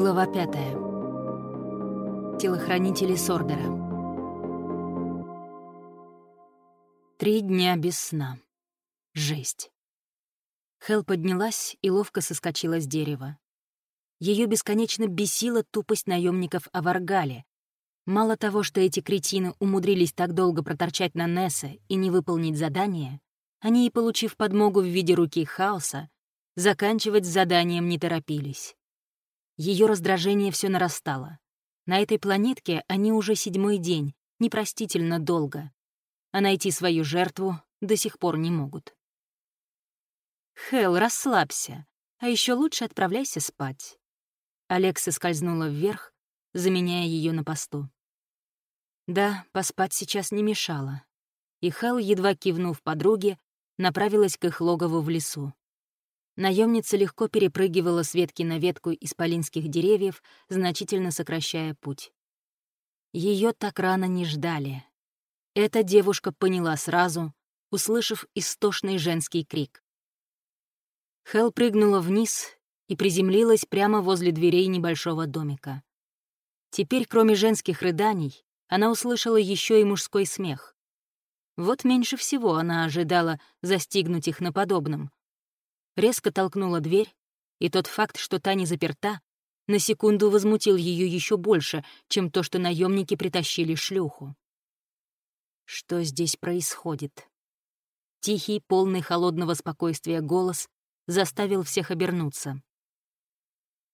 Глава пятая. Телохранители Сордера. Три дня без сна. Жесть. Хел поднялась и ловко соскочила с дерева. Ее бесконечно бесила тупость наемников о Варгале. Мало того, что эти кретины умудрились так долго проторчать на Нессе и не выполнить задание, они и, получив подмогу в виде руки хаоса, заканчивать с заданием не торопились. Ее раздражение все нарастало. На этой планетке они уже седьмой день, непростительно долго. А найти свою жертву до сих пор не могут. «Хелл, расслабься, а еще лучше отправляйся спать». Алекса скользнула вверх, заменяя ее на посту. Да, поспать сейчас не мешало. И Хелл, едва кивнув подруге, направилась к их логову в лесу. Наемница легко перепрыгивала с ветки на ветку исполинских деревьев, значительно сокращая путь. Ее так рано не ждали. Эта девушка поняла сразу, услышав истошный женский крик. Хел прыгнула вниз и приземлилась прямо возле дверей небольшого домика. Теперь, кроме женских рыданий, она услышала еще и мужской смех. Вот меньше всего она ожидала застигнуть их на подобном. Резко толкнула дверь, и тот факт, что та не заперта, на секунду возмутил ее еще больше, чем то, что наемники притащили шлюху. Что здесь происходит? Тихий, полный холодного спокойствия голос заставил всех обернуться.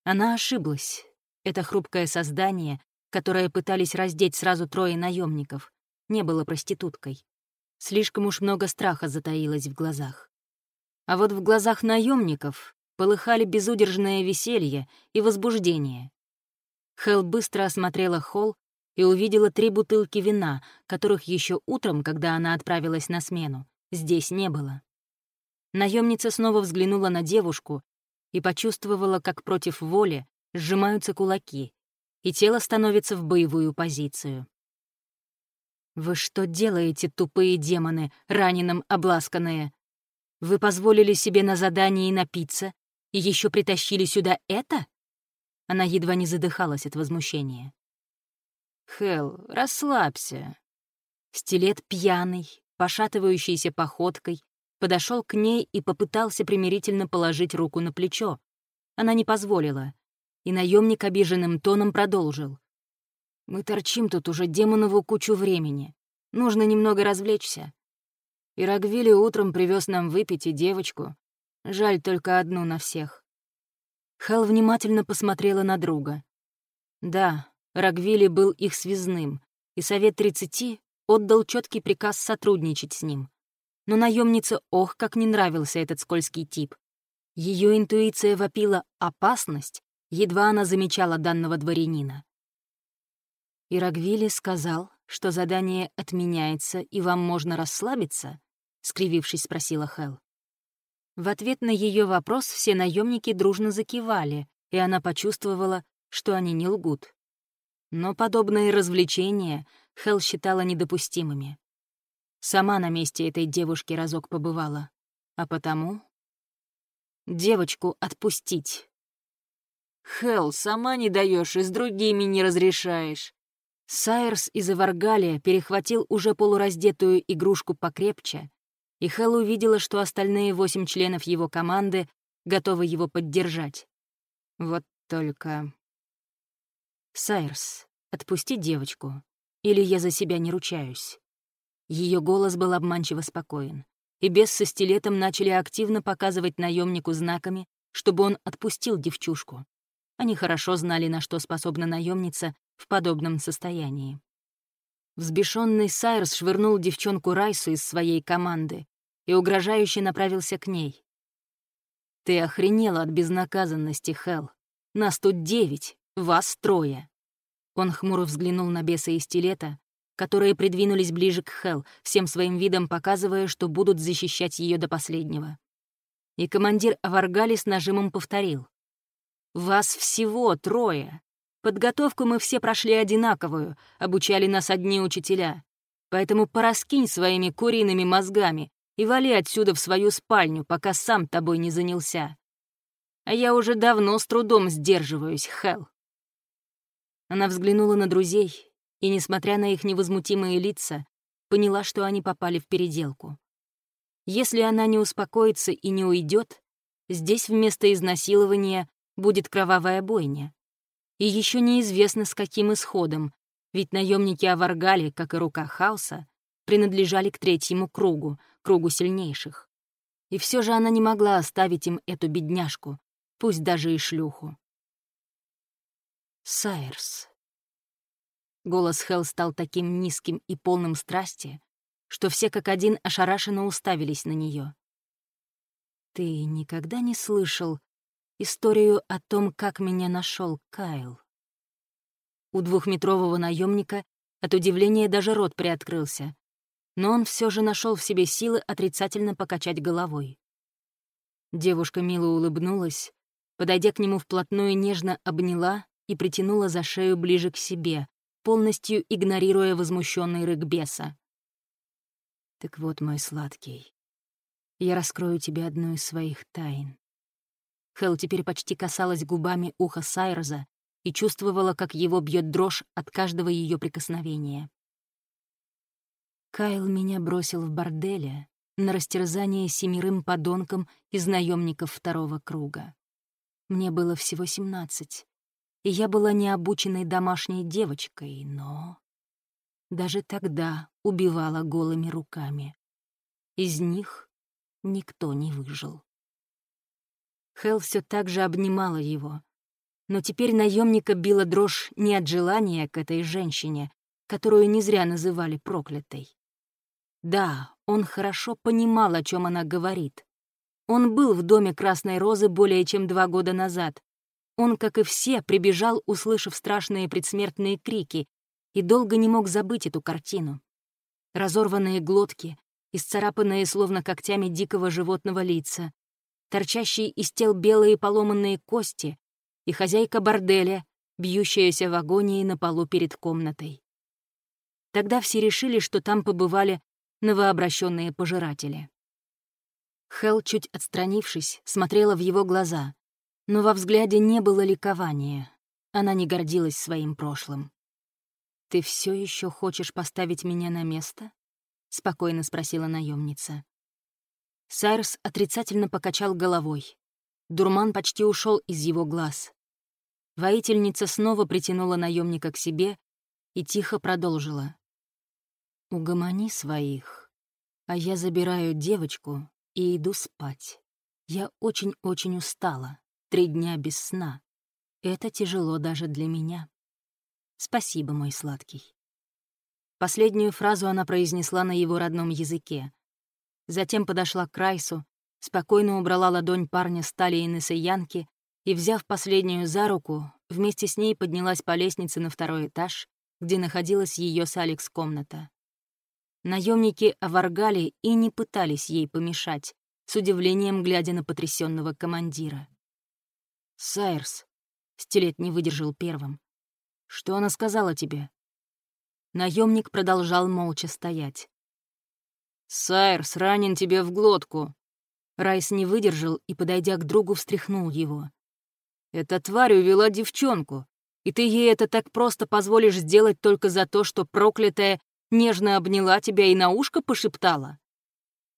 Она ошиблась. Это хрупкое создание, которое пытались раздеть сразу трое наемников, не было проституткой. Слишком уж много страха затаилось в глазах. А вот в глазах наемников полыхали безудержное веселье и возбуждение. Хел быстро осмотрела холл и увидела три бутылки вина, которых еще утром, когда она отправилась на смену, здесь не было. Наемница снова взглянула на девушку и почувствовала, как против воли сжимаются кулаки, и тело становится в боевую позицию. «Вы что делаете, тупые демоны, раненым обласканные?» Вы позволили себе на задании напиться и еще притащили сюда это?» Она едва не задыхалась от возмущения. «Хелл, расслабься». Стилет пьяный, пошатывающийся походкой, подошел к ней и попытался примирительно положить руку на плечо. Она не позволила, и наемник обиженным тоном продолжил. «Мы торчим тут уже демонову кучу времени. Нужно немного развлечься. И Рагвили утром привез нам выпить и девочку. Жаль только одну на всех. Хел внимательно посмотрела на друга. Да, Рагвили был их связным, и Совет 30 отдал четкий приказ сотрудничать с ним. Но наемнице ох, как не нравился этот скользкий тип. Ее интуиция вопила «опасность», едва она замечала данного дворянина. И Рагвили сказал, что задание отменяется, и вам можно расслабиться, скривившись, спросила Хел. В ответ на ее вопрос все наемники дружно закивали, и она почувствовала, что они не лгут. Но подобные развлечения Хел считала недопустимыми. Сама на месте этой девушки разок побывала, а потому... Девочку отпустить. Хел, сама не даешь и с другими не разрешаешь. Сайерс из Эваргалия перехватил уже полураздетую игрушку покрепче и Хелл увидела, что остальные восемь членов его команды готовы его поддержать. Вот только... «Сайрс, отпусти девочку, или я за себя не ручаюсь». Ее голос был обманчиво спокоен, и без со стилетом начали активно показывать наемнику знаками, чтобы он отпустил девчушку. Они хорошо знали, на что способна наемница в подобном состоянии. Взбешенный Сайрс швырнул девчонку Райсу из своей команды и угрожающе направился к ней. «Ты охренела от безнаказанности, Хел. Нас тут девять, вас трое». Он хмуро взглянул на беса и стилета, которые придвинулись ближе к Хел, всем своим видом показывая, что будут защищать ее до последнего. И командир Аваргали с нажимом повторил. «Вас всего трое. Подготовку мы все прошли одинаковую, обучали нас одни учителя. Поэтому пораскинь своими куриными мозгами и вали отсюда в свою спальню, пока сам тобой не занялся. А я уже давно с трудом сдерживаюсь, Хел. Она взглянула на друзей и, несмотря на их невозмутимые лица, поняла, что они попали в переделку. Если она не успокоится и не уйдет, здесь вместо изнасилования будет кровавая бойня. И еще неизвестно, с каким исходом, ведь наемники Аваргали, как и рука хаоса, принадлежали к третьему кругу, кругу сильнейших. И все же она не могла оставить им эту бедняжку, пусть даже и шлюху. Сайерс. Голос Хелл стал таким низким и полным страсти, что все как один ошарашенно уставились на нее. «Ты никогда не слышал историю о том, как меня нашел Кайл?» У двухметрового наемника от удивления даже рот приоткрылся, но он все же нашел в себе силы отрицательно покачать головой. Девушка мило улыбнулась, подойдя к нему вплотную, нежно обняла и притянула за шею ближе к себе, полностью игнорируя возмущенный рык беса. «Так вот, мой сладкий, я раскрою тебе одну из своих тайн». Хел теперь почти касалась губами уха Сайрза и чувствовала, как его бьет дрожь от каждого ее прикосновения. Кайл меня бросил в борделе на растерзание семерым подонкам из наемников второго круга. Мне было всего семнадцать, и я была необученной домашней девочкой, но... Даже тогда убивала голыми руками. Из них никто не выжил. Хел все так же обнимала его, но теперь наемника била дрожь не от желания к этой женщине, которую не зря называли проклятой. Да, он хорошо понимал, о чем она говорит. Он был в доме Красной Розы более чем два года назад, он, как и все, прибежал, услышав страшные предсмертные крики, и долго не мог забыть эту картину. Разорванные глотки, исцарапанные словно когтями дикого животного лица, торчащие из тел белые поломанные кости и хозяйка борделя, бьющаяся в агонии на полу перед комнатой. Тогда все решили, что там побывали новообращенные пожиратели. Хел, чуть отстранившись, смотрела в его глаза, но во взгляде не было ликования. Она не гордилась своим прошлым. «Ты все еще хочешь поставить меня на место?» — спокойно спросила наемница. Сайрс отрицательно покачал головой. Дурман почти ушел из его глаз. Воительница снова притянула наемника к себе и тихо продолжила. «Угомони своих, а я забираю девочку и иду спать. Я очень-очень устала. Три дня без сна. Это тяжело даже для меня. Спасибо, мой сладкий. Последнюю фразу она произнесла на его родном языке. Затем подошла к Крайсу, спокойно убрала ладонь парня с талии Несаянки и, взяв последнюю за руку, вместе с ней поднялась по лестнице на второй этаж, где находилась ее с Алекс комната. Наемники оваргали и не пытались ей помешать, с удивлением глядя на потрясенного командира. «Сайрс», — Стилет не выдержал первым. «Что она сказала тебе?» Наемник продолжал молча стоять. «Сайрс, ранен тебе в глотку!» Райс не выдержал и, подойдя к другу, встряхнул его. «Эта тварь увела девчонку, и ты ей это так просто позволишь сделать только за то, что проклятая нежно обняла тебя и на ушко пошептала?»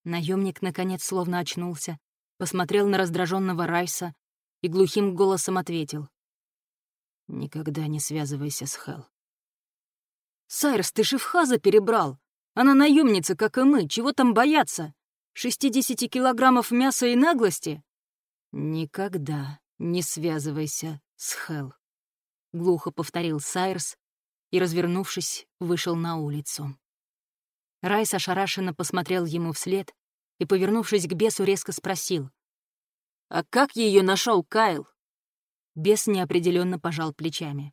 Наемник, наконец, словно очнулся, посмотрел на раздраженного Райса, и глухим голосом ответил. «Никогда не связывайся с Хел». «Сайрс, ты Шифхаза перебрал. Она наемница, как и мы. Чего там бояться? 60 килограммов мяса и наглости?» «Никогда не связывайся с Хел», — глухо повторил Сайрс и, развернувшись, вышел на улицу. Райс ошарашенно посмотрел ему вслед и, повернувшись к бесу, резко спросил. «А как ее нашел Кайл?» Бес неопределенно пожал плечами.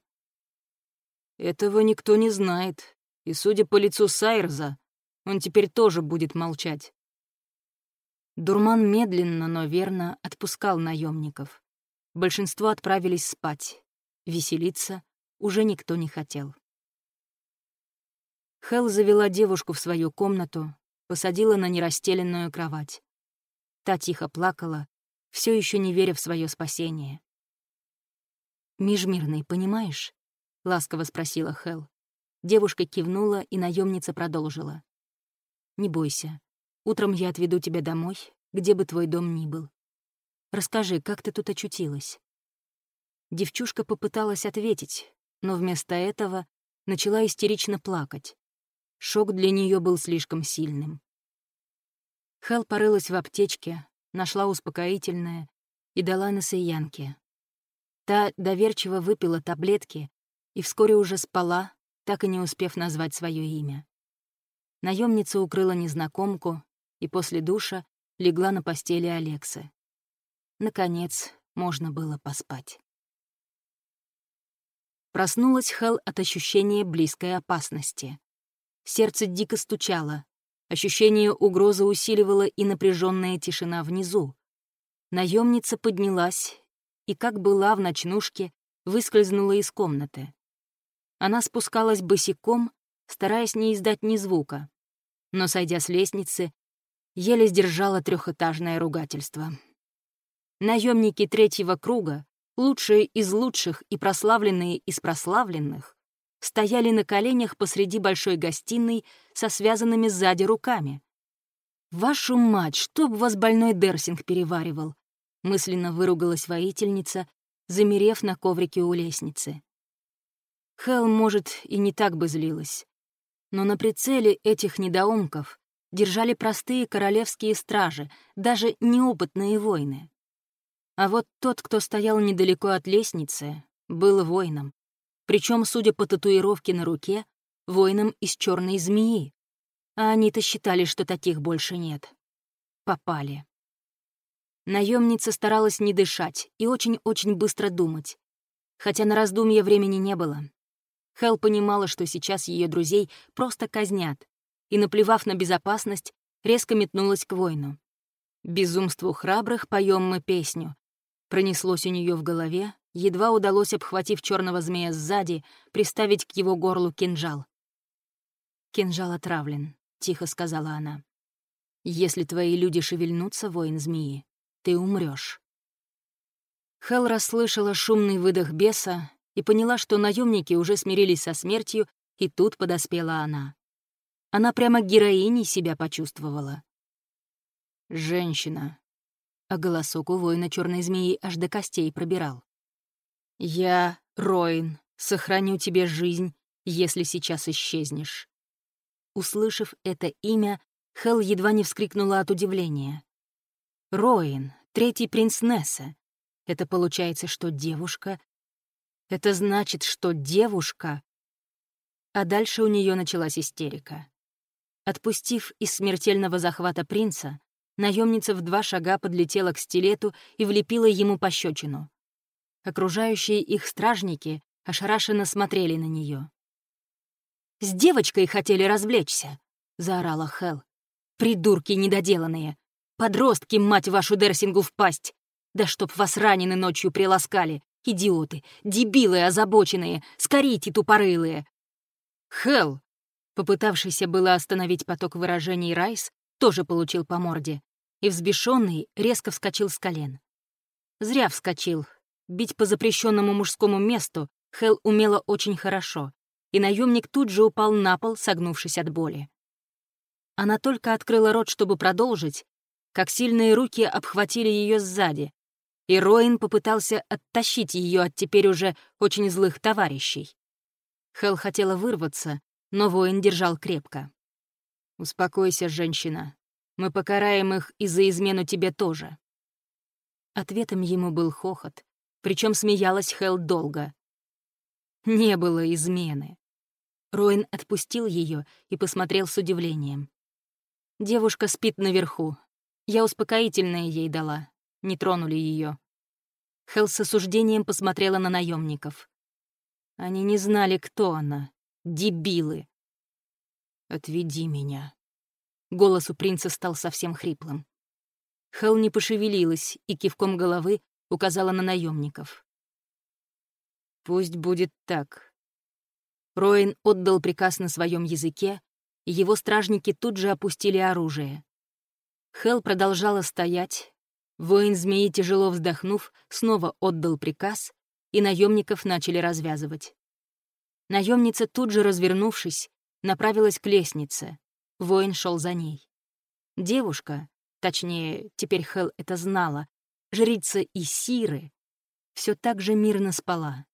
«Этого никто не знает, и, судя по лицу Сайрза, он теперь тоже будет молчать». Дурман медленно, но верно отпускал наемников. Большинство отправились спать. Веселиться уже никто не хотел. Хел завела девушку в свою комнату, посадила на нерастеленную кровать. Та тихо плакала, все еще не веря в свое спасение. «Межмирный, понимаешь? ласково спросила Хел. Девушка кивнула, и наемница продолжила. «Не бойся. Утром я отведу тебя домой, где бы твой дом ни был. Расскажи, как ты тут очутилась?» Девчушка попыталась ответить, но вместо этого начала истерично плакать. Шок для нее был слишком сильным. Хел порылась в аптечке, нашла успокоительное и дала Насаянке. Та доверчиво выпила таблетки и вскоре уже спала, так и не успев назвать свое имя. Наемница укрыла незнакомку и после душа легла на постели Алексы. Наконец, можно было поспать. Проснулась Хел от ощущения близкой опасности. Сердце дико стучало. Ощущение угрозы усиливало и напряженная тишина внизу. Наемница поднялась и, как была в ночнушке, выскользнула из комнаты. Она спускалась босиком, стараясь не издать ни звука. Но, сойдя с лестницы, еле сдержала трехэтажное ругательство. Наемники третьего круга, лучшие из лучших и прославленные из прославленных, стояли на коленях посреди большой гостиной со связанными сзади руками. «Вашу мать, чтоб вас больной Дерсинг переваривал!» мысленно выругалась воительница, замерев на коврике у лестницы. Хел, может, и не так бы злилась. Но на прицеле этих недоумков держали простые королевские стражи, даже неопытные воины. А вот тот, кто стоял недалеко от лестницы, был воином. Причем, судя по татуировке на руке, воином из черной змеи. А они-то считали, что таких больше нет. Попали. Наемница старалась не дышать и очень-очень быстро думать. Хотя на раздумье времени не было. Хел понимала, что сейчас ее друзей просто казнят, и, наплевав на безопасность, резко метнулась к воину. «Безумству храбрых поем мы песню». Пронеслось у нее в голове, едва удалось, обхватив черного змея сзади, приставить к его горлу кинжал. «Кинжал отравлен», — тихо сказала она. «Если твои люди шевельнутся, воин змеи, ты умрешь. Хел расслышала шумный выдох беса и поняла, что наемники уже смирились со смертью, и тут подоспела она. Она прямо героиней себя почувствовала. «Женщина», а голосок у воина черной змеи аж до костей пробирал. «Я, Роин, сохраню тебе жизнь, если сейчас исчезнешь». Услышав это имя, Хел едва не вскрикнула от удивления. Роин, третий принц Несса. Это получается, что девушка это значит, что девушка... А дальше у нее началась истерика. Отпустив из смертельного захвата принца, наемница в два шага подлетела к стилету и влепила ему пощечину. Окружающие их стражники ошарашенно смотрели на нее. «С девочкой хотели развлечься», — заорала Хел. «Придурки недоделанные! Подростки, мать вашу Дерсингу, в пасть! Да чтоб вас ранены ночью приласкали! Идиоты, дебилы озабоченные, скорите тупорылые. Хелл, попытавшийся было остановить поток выражений Райс, тоже получил по морде, и взбешенный резко вскочил с колен. Зря вскочил. Бить по запрещенному мужскому месту Хелл умела очень хорошо, и наемник тут же упал на пол, согнувшись от боли. Она только открыла рот, чтобы продолжить, как сильные руки обхватили ее сзади, и Роин попытался оттащить ее от теперь уже очень злых товарищей. Хел хотела вырваться, но воин держал крепко. «Успокойся, женщина. Мы покараем их и за измену тебе тоже». Ответом ему был хохот, причем смеялась Хел долго. Не было измены. Роин отпустил ее и посмотрел с удивлением. Девушка спит наверху. Я успокоительное ей дала не тронули ее. Хелл с осуждением посмотрела на наемников. Они не знали, кто она. Дебилы. «Отведи меня». Голос у принца стал совсем хриплым. Хелл не пошевелилась и кивком головы указала на наемников. «Пусть будет так». Роин отдал приказ на своем языке, и его стражники тут же опустили оружие. Хел продолжала стоять, Воин змеи, тяжело вздохнув, снова отдал приказ, и наемников начали развязывать. Наемница тут же развернувшись, направилась к лестнице. Воин шел за ней. Девушка, точнее, теперь Хел это знала, жрица Исиры, все так же мирно спала.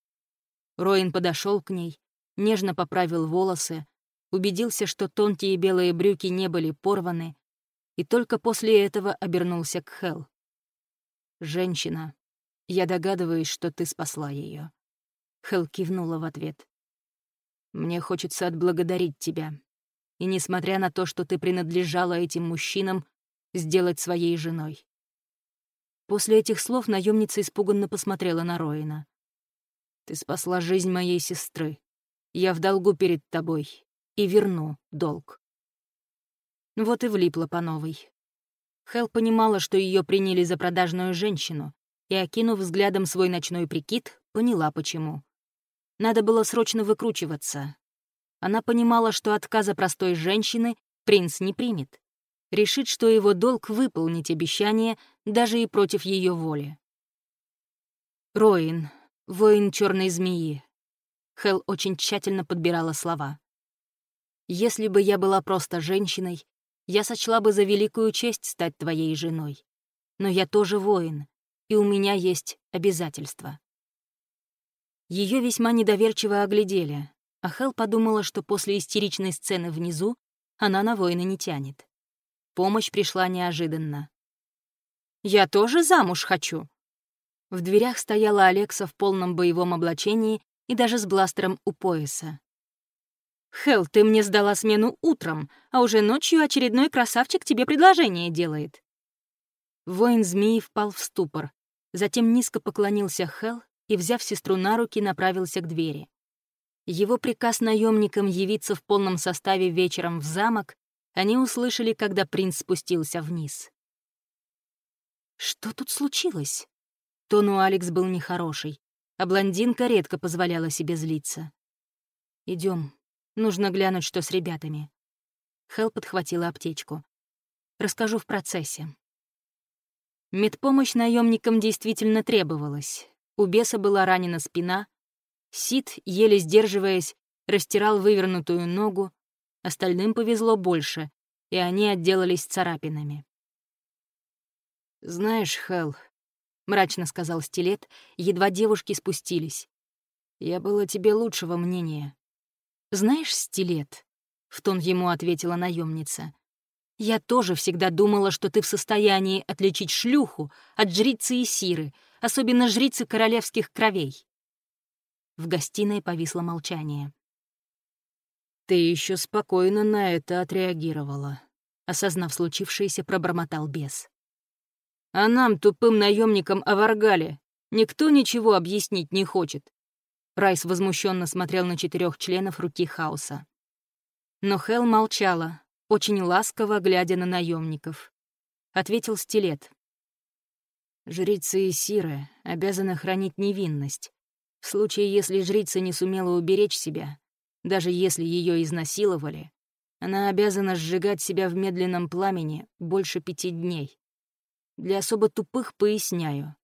Роин подошел к ней, нежно поправил волосы, убедился, что тонкие белые брюки не были порваны, и только после этого обернулся к Хел. «Женщина, я догадываюсь, что ты спасла ее. Хел кивнула в ответ. «Мне хочется отблагодарить тебя. И несмотря на то, что ты принадлежала этим мужчинам, сделать своей женой». После этих слов наемница испуганно посмотрела на Роина. «Ты спасла жизнь моей сестры. Я в долгу перед тобой и верну долг». Вот и влипла по новой. Хел понимала, что ее приняли за продажную женщину, и, окинув взглядом свой ночной прикид, поняла, почему. Надо было срочно выкручиваться. Она понимала, что отказа простой женщины принц не примет. Решит, что его долг — выполнить обещание даже и против ее воли. Роин, воин черной змеи. Хел очень тщательно подбирала слова. «Если бы я была просто женщиной, я сочла бы за великую честь стать твоей женой. Но я тоже воин, и у меня есть обязательства». Ее весьма недоверчиво оглядели, а Хел подумала, что после истеричной сцены внизу она на воина не тянет. Помощь пришла неожиданно. «Я тоже замуж хочу!» В дверях стояла Алекса в полном боевом облачении и даже с бластером у пояса. «Хелл, ты мне сдала смену утром, а уже ночью очередной красавчик тебе предложение делает». Воин змеи впал в ступор, затем низко поклонился Хелл и, взяв сестру на руки, направился к двери. Его приказ наемникам явиться в полном составе вечером в замок они услышали, когда принц спустился вниз. «Что тут случилось?» Тон у Алекс был нехороший, а блондинка редко позволяла себе злиться. Идем, Нужно глянуть, что с ребятами. Хел подхватила аптечку. Расскажу в процессе. Медпомощь наемникам действительно требовалась. У беса была ранена спина. Сид, еле сдерживаясь, растирал вывернутую ногу. Остальным повезло больше, и они отделались царапинами. «Знаешь, Хел, мрачно сказал Стилет, едва девушки спустились. «Я было тебе лучшего мнения. «Знаешь, стилет», — в тон ему ответила наемница, «я тоже всегда думала, что ты в состоянии отличить шлюху от жрицы и сиры, особенно жрицы королевских кровей». В гостиной повисло молчание. «Ты еще спокойно на это отреагировала», — осознав случившееся, пробормотал бес. «А нам, тупым наемникам Аваргале, никто ничего объяснить не хочет. Райс возмущенно смотрел на четырех членов руки хаоса. Но Хел молчала, очень ласково глядя на наемников. Ответил стилет. Жрицы и Сиры обязаны хранить невинность. В случае, если жрица не сумела уберечь себя, даже если ее изнасиловали, она обязана сжигать себя в медленном пламени больше пяти дней. Для особо тупых поясняю.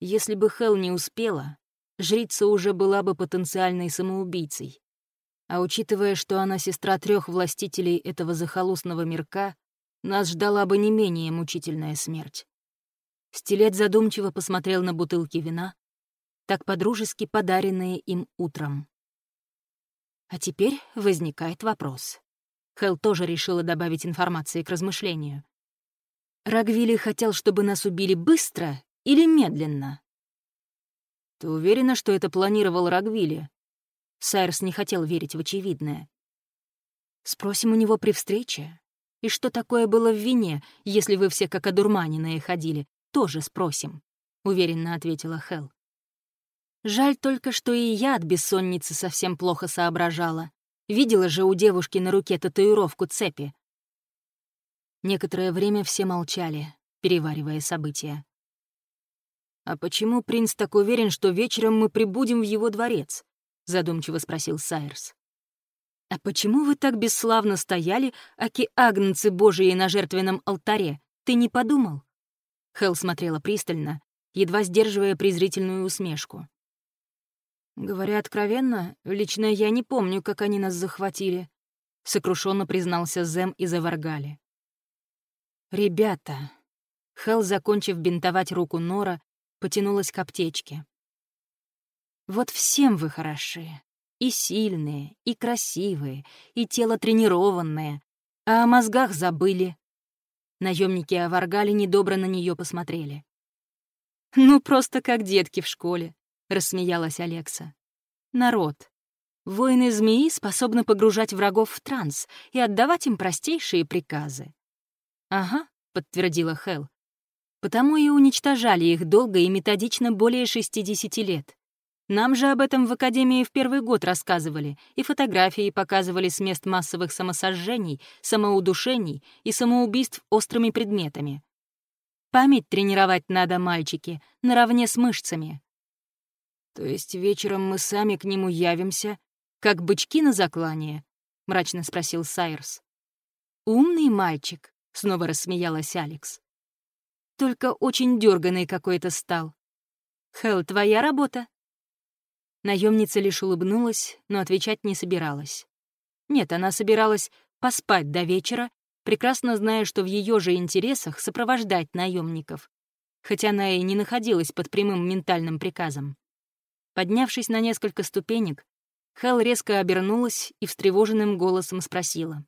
Если бы Хел не успела, жрица уже была бы потенциальной самоубийцей. А учитывая, что она сестра трех властителей этого захолустного мирка, нас ждала бы не менее мучительная смерть. Стилет задумчиво посмотрел на бутылки вина, так подружески подаренные им утром. А теперь возникает вопрос. Хелл тоже решила добавить информации к размышлению. Рагвили хотел, чтобы нас убили быстро или медленно? «Ты уверена, что это планировал Рагвили?» Сайрс не хотел верить в очевидное. «Спросим у него при встрече. И что такое было в вине, если вы все как одурманенные ходили? Тоже спросим», — уверенно ответила Хел. Жаль только, что и я от бессонницы совсем плохо соображала. Видела же у девушки на руке татуировку цепи. Некоторое время все молчали, переваривая события. «А почему принц так уверен, что вечером мы прибудем в его дворец?» — задумчиво спросил Сайерс. «А почему вы так бесславно стояли, аки агнцы божьи на жертвенном алтаре? Ты не подумал?» Хелл смотрела пристально, едва сдерживая презрительную усмешку. Говоря откровенно, лично я не помню, как они нас захватили, сокрушенно признался Зем и Заваргали. Ребята. Хел, закончив бинтовать руку Нора, потянулась к аптечке. Вот всем вы хороши. И сильные, и красивые, и тело тренированное. А о мозгах забыли. Наемники Аваргали недобро на нее посмотрели. «Ну, просто как детки в школе», — рассмеялась Алекса. «Народ. Воины змеи способны погружать врагов в транс и отдавать им простейшие приказы». «Ага», — подтвердила Хел. «Потому и уничтожали их долго и методично более 60 лет. Нам же об этом в Академии в первый год рассказывали, и фотографии показывали с мест массовых самосожжений, самоудушений и самоубийств острыми предметами. Память тренировать надо, мальчики, наравне с мышцами. То есть вечером мы сами к нему явимся, как бычки на заклание? мрачно спросил Сайерс. Умный мальчик, снова рассмеялась Алекс. Только очень дерганый какой-то стал. Хелл, твоя работа? Наемница лишь улыбнулась, но отвечать не собиралась. Нет, она собиралась поспать до вечера, прекрасно зная, что в ее же интересах сопровождать наемников, хотя она и не находилась под прямым ментальным приказом. Поднявшись на несколько ступенек, Хел резко обернулась и встревоженным голосом спросила.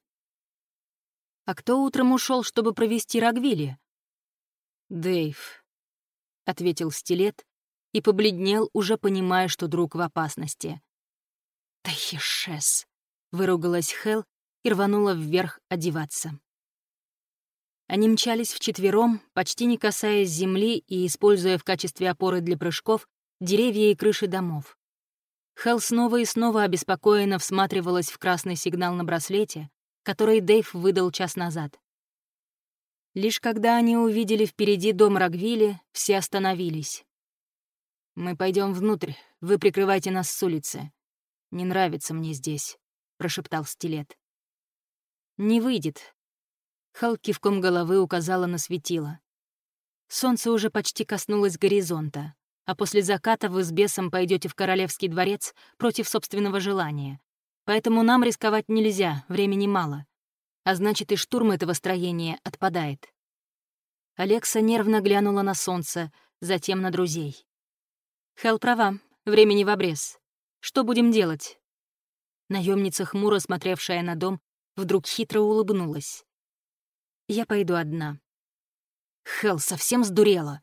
«А кто утром ушел, чтобы провести Рагвили?» «Дэйв», — ответил стилет, и побледнел, уже понимая, что друг в опасности. «Тахишес!» — выругалась Хел и рванула вверх одеваться. Они мчались вчетвером, почти не касаясь земли и используя в качестве опоры для прыжков деревья и крыши домов. Хел снова и снова обеспокоенно всматривалась в красный сигнал на браслете, который Дэйв выдал час назад. Лишь когда они увидели впереди дом Рагвили, все остановились. «Мы пойдем внутрь, вы прикрывайте нас с улицы. Не нравится мне здесь», — прошептал стилет. «Не выйдет». Хал кивком головы указала на светило. Солнце уже почти коснулось горизонта, а после заката вы с бесом пойдете в королевский дворец против собственного желания. Поэтому нам рисковать нельзя, времени мало. А значит, и штурм этого строения отпадает. Алекса нервно глянула на солнце, затем на друзей. Хел права, времени в обрез. Что будем делать?» Наемница, хмуро смотревшая на дом, вдруг хитро улыбнулась. «Я пойду одна». Хел совсем сдурела.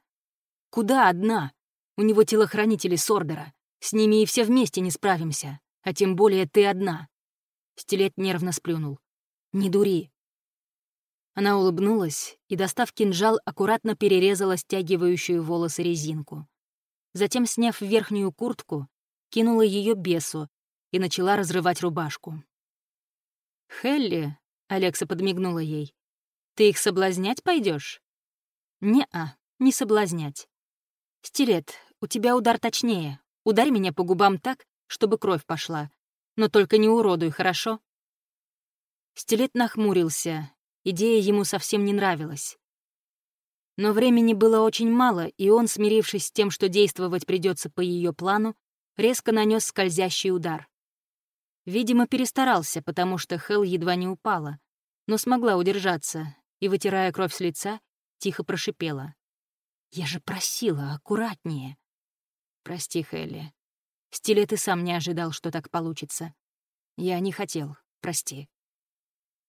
«Куда одна? У него телохранители Сордера. С ними и все вместе не справимся. А тем более ты одна». Стилет нервно сплюнул. «Не дури». Она улыбнулась и, достав кинжал, аккуратно перерезала стягивающую волосы резинку. Затем, сняв верхнюю куртку, кинула ее бесу и начала разрывать рубашку. «Хелли», — Алекса подмигнула ей, — «ты их соблазнять пойдешь? «Не-а, не соблазнять. Стилет, у тебя удар точнее. Ударь меня по губам так, чтобы кровь пошла. Но только не уродуй, хорошо?» Стилет нахмурился. Идея ему совсем не нравилась. Но времени было очень мало, и он, смирившись с тем, что действовать придется по ее плану, резко нанес скользящий удар. Видимо, перестарался, потому что Хел едва не упала, но смогла удержаться и, вытирая кровь с лица, тихо прошипела. «Я же просила, аккуратнее!» «Прости, Хелли. Стилет и сам не ожидал, что так получится. Я не хотел, прости».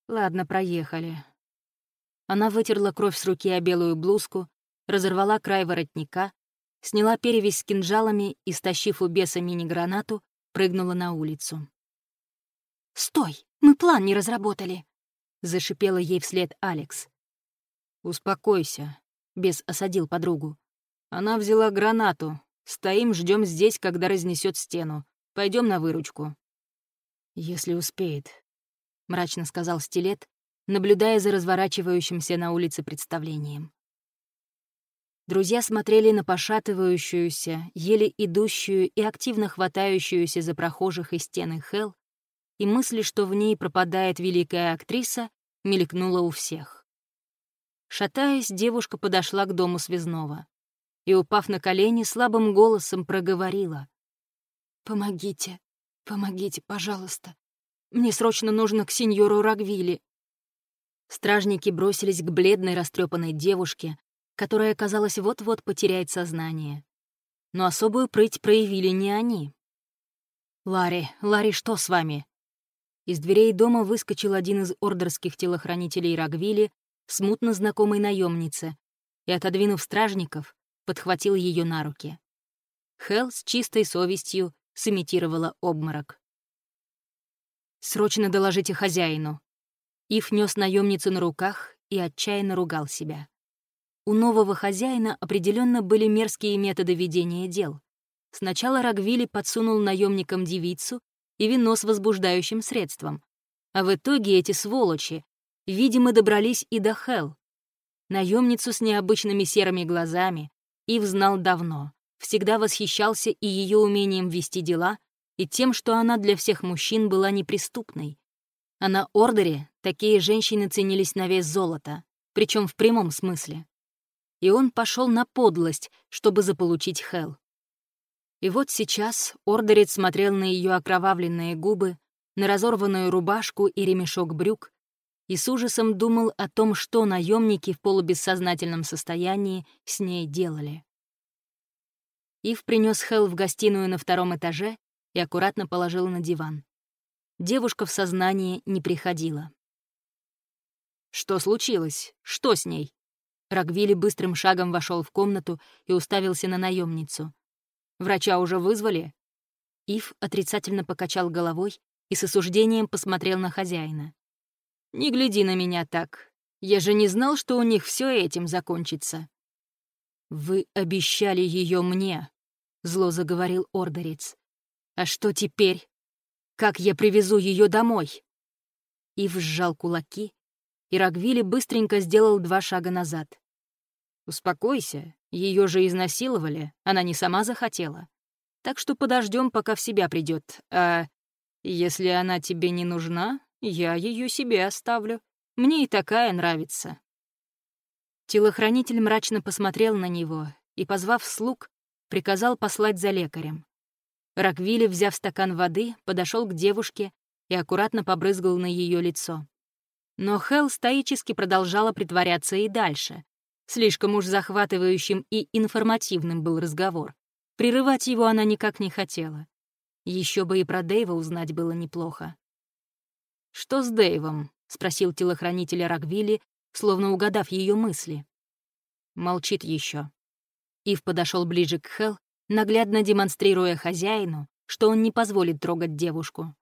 «Ладно, проехали. Она вытерла кровь с руки о белую блузку, разорвала край воротника, сняла перевязь с кинжалами и, стащив у беса мини-гранату, прыгнула на улицу. «Стой! Мы план не разработали!» — зашипела ей вслед Алекс. «Успокойся», — бес осадил подругу. «Она взяла гранату. Стоим, ждем здесь, когда разнесет стену. Пойдем на выручку». «Если успеет», — мрачно сказал стилет, наблюдая за разворачивающимся на улице представлением. Друзья смотрели на пошатывающуюся, еле идущую и активно хватающуюся за прохожих и стены Хел, и мысли, что в ней пропадает великая актриса, мелькнула у всех. Шатаясь, девушка подошла к дому связного и, упав на колени, слабым голосом проговорила. Помогите, помогите, пожалуйста. Мне срочно нужно к сеньору Рагвили. Стражники бросились к бледной растрепанной девушке, которая, казалось, вот-вот потеряет сознание. Но особую прыть проявили не они. «Ларри, Ларри, что с вами?» Из дверей дома выскочил один из ордерских телохранителей Рагвили, смутно знакомой наемнице, и, отодвинув стражников, подхватил ее на руки. Хел с чистой совестью сымитировала обморок. «Срочно доложите хозяину». Ив нес наемницу на руках и отчаянно ругал себя. У нового хозяина определенно были мерзкие методы ведения дел. Сначала Рагвили подсунул наемникам девицу и вино с возбуждающим средством. А в итоге эти сволочи, видимо, добрались и до Хел. Наемницу с необычными серыми глазами Ив знал давно, всегда восхищался и ее умением вести дела, и тем, что она для всех мужчин была неприступной. А на Ордере такие женщины ценились на вес золота, причем в прямом смысле. И он пошел на подлость, чтобы заполучить Хел. И вот сейчас Ордерец смотрел на ее окровавленные губы, на разорванную рубашку и ремешок брюк, и с ужасом думал о том, что наемники в полубессознательном состоянии с ней делали. Ив принес Хел в гостиную на втором этаже и аккуратно положил на диван. Девушка в сознание не приходила. «Что случилось? Что с ней?» Рагвили быстрым шагом вошел в комнату и уставился на наемницу. «Врача уже вызвали?» Ив отрицательно покачал головой и с осуждением посмотрел на хозяина. «Не гляди на меня так. Я же не знал, что у них все этим закончится». «Вы обещали ее мне», — зло заговорил Ордерец. А что теперь? Как я привезу ее домой? Ив сжал кулаки, и Рагвили быстренько сделал два шага назад. «Успокойся, ее же изнасиловали, она не сама захотела. Так что подождем, пока в себя придет. А если она тебе не нужна, я ее себе оставлю. Мне и такая нравится». Телохранитель мрачно посмотрел на него и, позвав слуг, приказал послать за лекарем. Раквили, взяв стакан воды, подошел к девушке и аккуратно побрызгал на ее лицо. Но Хел стоически продолжала притворяться и дальше. Слишком уж захватывающим и информативным был разговор. Прерывать его она никак не хотела. Еще бы и про Дэйва узнать было неплохо. «Что с Дэйвом?» — спросил телохранитель Рагвилли, словно угадав ее мысли. Молчит еще. Ив подошел ближе к Хел наглядно демонстрируя хозяину, что он не позволит трогать девушку.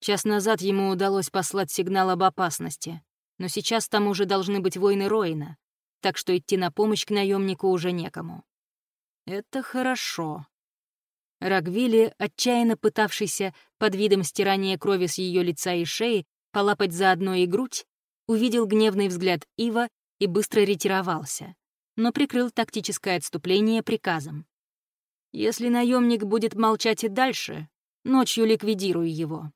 Час назад ему удалось послать сигнал об опасности, но сейчас там уже должны быть воины Роина, так что идти на помощь к наемнику уже некому. Это хорошо. Рагвили, отчаянно пытавшийся под видом стирания крови с ее лица и шеи полапать заодно и грудь, увидел гневный взгляд Ива и быстро ретировался, но прикрыл тактическое отступление приказом. Если наемник будет молчать и дальше, ночью ликвидирую его.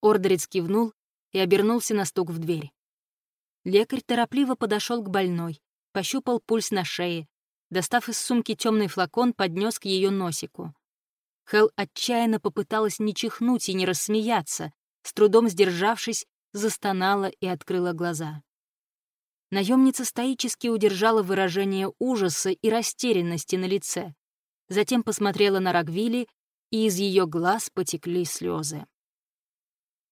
Ордерец кивнул и обернулся на стук в дверь. Лекарь торопливо подошел к больной, пощупал пульс на шее, достав из сумки темный флакон, поднес к ее носику. Хел отчаянно попыталась не чихнуть и не рассмеяться, с трудом сдержавшись, застонала и открыла глаза. Наемница стоически удержала выражение ужаса и растерянности на лице. Затем посмотрела на Рагвили, и из ее глаз потекли слезы.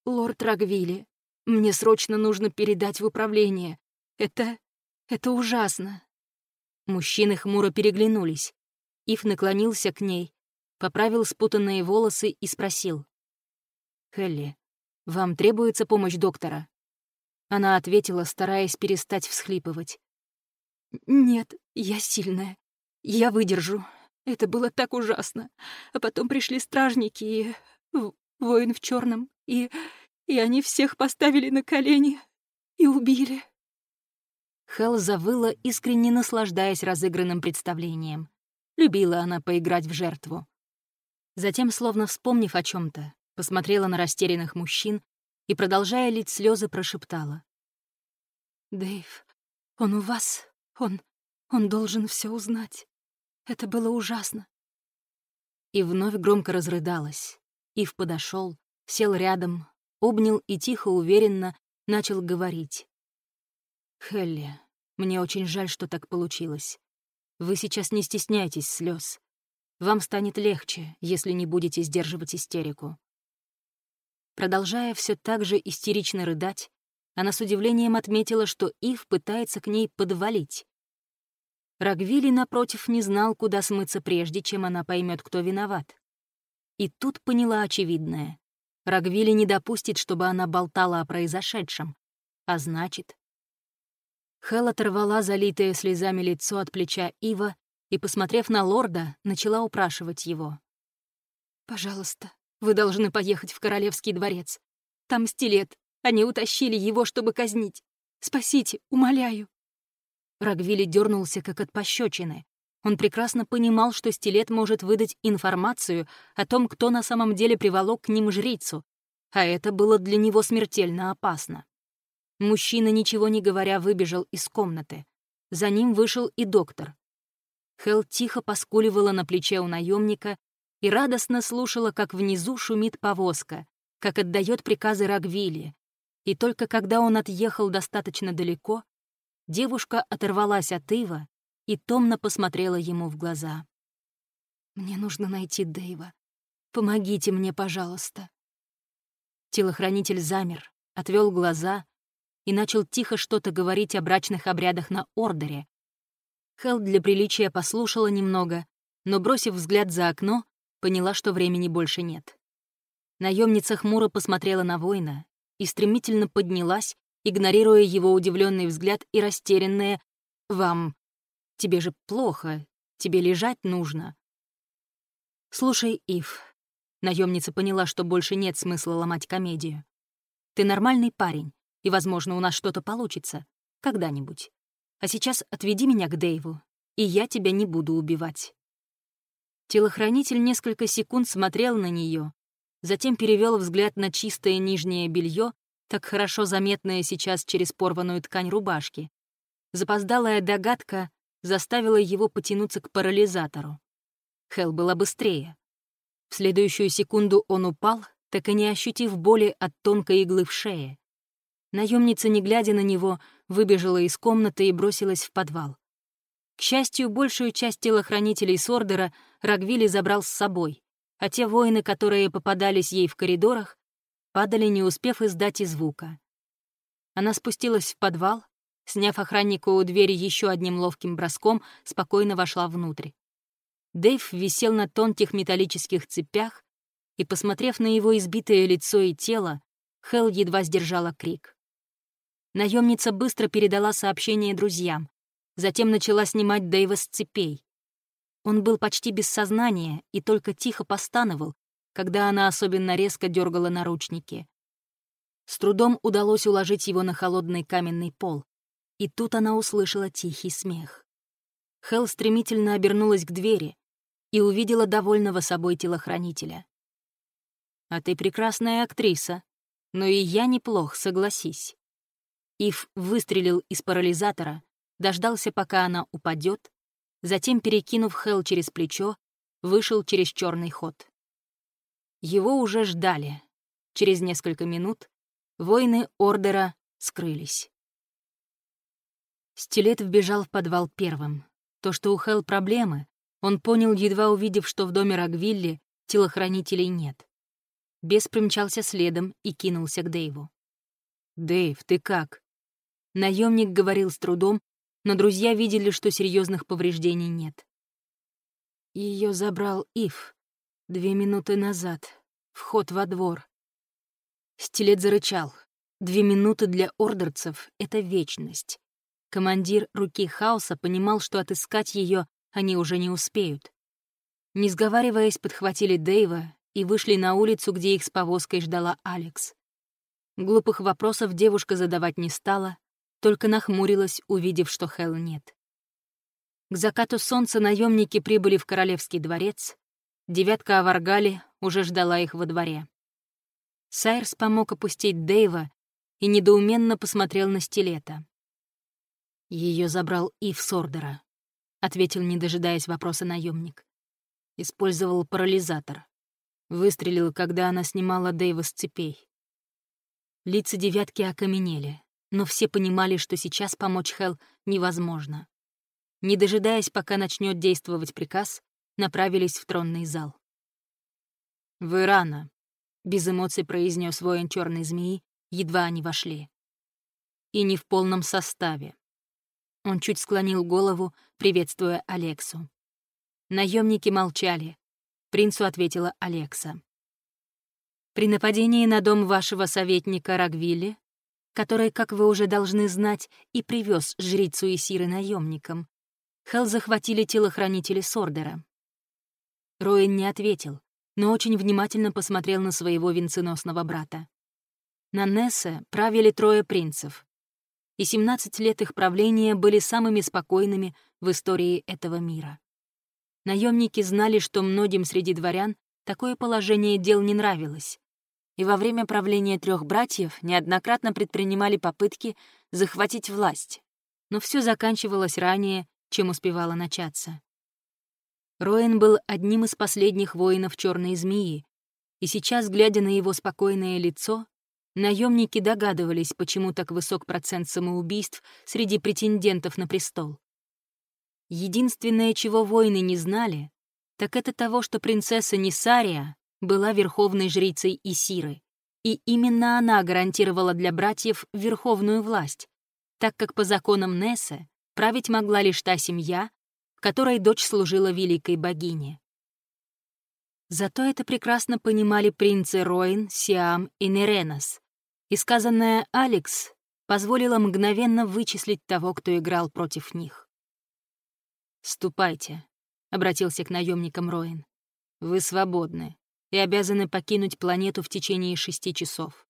«Лорд Рагвили, мне срочно нужно передать в управление. Это... это ужасно». Мужчины хмуро переглянулись. Ив наклонился к ней, поправил спутанные волосы и спросил. «Хелли, вам требуется помощь доктора?» Она ответила, стараясь перестать всхлипывать. «Нет, я сильная. Я выдержу. Это было так ужасно. А потом пришли стражники и... воин в черном, и... и они всех поставили на колени и убили». Хел завыла, искренне наслаждаясь разыгранным представлением. Любила она поиграть в жертву. Затем, словно вспомнив о чем то посмотрела на растерянных мужчин и, продолжая лить слезы, прошептала. «Дэйв, он у вас, он... он должен все узнать. Это было ужасно. и вновь громко разрыдалась. Ив подошел, сел рядом, обнял и тихо, уверенно начал говорить. «Хелли, мне очень жаль, что так получилось. Вы сейчас не стесняйтесь слез. Вам станет легче, если не будете сдерживать истерику». Продолжая все так же истерично рыдать, она с удивлением отметила, что Ив пытается к ней подвалить. Рагвили, напротив, не знал, куда смыться прежде, чем она поймет, кто виноват. И тут поняла очевидное. Рагвили не допустит, чтобы она болтала о произошедшем. А значит... Хел оторвала залитое слезами лицо от плеча Ива и, посмотрев на лорда, начала упрашивать его. «Пожалуйста, вы должны поехать в Королевский дворец. Там стилет. Они утащили его, чтобы казнить. Спасите, умоляю». Рагвили дернулся, как от пощечины. Он прекрасно понимал, что стилет может выдать информацию о том, кто на самом деле приволок к ним жрицу, а это было для него смертельно опасно. Мужчина, ничего не говоря, выбежал из комнаты. За ним вышел и доктор. Хел тихо поскуливала на плече у наемника и радостно слушала, как внизу шумит повозка, как отдает приказы Рагвили. И только когда он отъехал достаточно далеко, девушка оторвалась от Ива и томно посмотрела ему в глаза. «Мне нужно найти Дэйва. Помогите мне, пожалуйста». Телохранитель замер, отвел глаза и начал тихо что-то говорить о брачных обрядах на Ордере. Хел для приличия послушала немного, но, бросив взгляд за окно, поняла, что времени больше нет. Наемница хмуро посмотрела на воина и стремительно поднялась, игнорируя его удивленный взгляд и растерянное «Вам Тебе же плохо, тебе лежать нужно. Слушай, Ив, наемница поняла, что больше нет смысла ломать комедию. Ты нормальный парень, и, возможно, у нас что-то получится. Когда-нибудь. А сейчас отведи меня к Дэйву, и я тебя не буду убивать. Телохранитель несколько секунд смотрел на нее, затем перевел взгляд на чистое нижнее белье, так хорошо заметное сейчас через порванную ткань рубашки. Запоздалая догадка заставила его потянуться к парализатору. Хел была быстрее. В следующую секунду он упал, так и не ощутив боли от тонкой иглы в шее. Наемница, не глядя на него, выбежала из комнаты и бросилась в подвал. К счастью, большую часть телохранителей Сордера Рагвили забрал с собой, а те воины, которые попадались ей в коридорах, падали, не успев издать и звука. Она спустилась в подвал, Сняв охраннику у двери еще одним ловким броском, спокойно вошла внутрь. Дэйв висел на тонких металлических цепях, и, посмотрев на его избитое лицо и тело, Хелл едва сдержала крик. Наемница быстро передала сообщение друзьям, затем начала снимать Дэйва с цепей. Он был почти без сознания и только тихо постановал, когда она особенно резко дергала наручники. С трудом удалось уложить его на холодный каменный пол. И тут она услышала тихий смех. Хел стремительно обернулась к двери и увидела довольного собой телохранителя. «А ты прекрасная актриса, но и я неплох, согласись». Ив выстрелил из парализатора, дождался, пока она упадет, затем, перекинув Хел через плечо, вышел через черный ход. Его уже ждали. Через несколько минут воины Ордера скрылись. Стилет вбежал в подвал первым. То, что у Хел проблемы, он понял, едва увидев, что в доме Рагвилли телохранителей нет. Бес примчался следом и кинулся к Дэйву. «Дэйв, ты как?» Наемник говорил с трудом, но друзья видели, что серьезных повреждений нет. Ее забрал Ив две минуты назад. Вход во двор. Стилет зарычал. Две минуты для ордерцев — это вечность. Командир руки хаоса понимал, что отыскать ее они уже не успеют. Не сговариваясь, подхватили Дэйва и вышли на улицу, где их с повозкой ждала Алекс. Глупых вопросов девушка задавать не стала, только нахмурилась, увидев, что Хел нет. К закату солнца наемники прибыли в Королевский дворец. Девятка Аваргали уже ждала их во дворе. Сайрс помог опустить Дэйва и недоуменно посмотрел на стилета. Ее забрал Ив Сордера, ответил, не дожидаясь вопроса наемник. Использовал парализатор. Выстрелил, когда она снимала Дэйва с цепей. Лица девятки окаменели, но все понимали, что сейчас помочь Хел невозможно. Не дожидаясь, пока начнет действовать приказ, направились в тронный зал. «Вы рано», — без эмоций произнес воин черной змеи, едва они вошли. «И не в полном составе». Он чуть склонил голову, приветствуя Алексу. Наемники молчали. Принцу ответила Алекса. «При нападении на дом вашего советника Рагвилли, который, как вы уже должны знать, и привез жрицу Исиры наемникам, Хел захватили телохранители Сордера». Роин не ответил, но очень внимательно посмотрел на своего венценосного брата. На Нессе правили трое принцев, и 17 лет их правления были самыми спокойными в истории этого мира. Наемники знали, что многим среди дворян такое положение дел не нравилось, и во время правления трех братьев неоднократно предпринимали попытки захватить власть, но все заканчивалось ранее, чем успевало начаться. Роэн был одним из последних воинов Черной змеи, и сейчас, глядя на его спокойное лицо, наемники догадывались, почему так высок процент самоубийств среди претендентов на престол. Единственное, чего воины не знали, так это того, что принцесса Нисария была верховной жрицей Исиры, и именно она гарантировала для братьев верховную власть, так как по законам Нессе править могла лишь та семья, которой дочь служила великой богине. Зато это прекрасно понимали принцы Роин, Сиам и Неренос, и сказанное Алекс позволило мгновенно вычислить того, кто играл против них. «Ступайте», — обратился к наемникам Роин. «Вы свободны и обязаны покинуть планету в течение шести часов.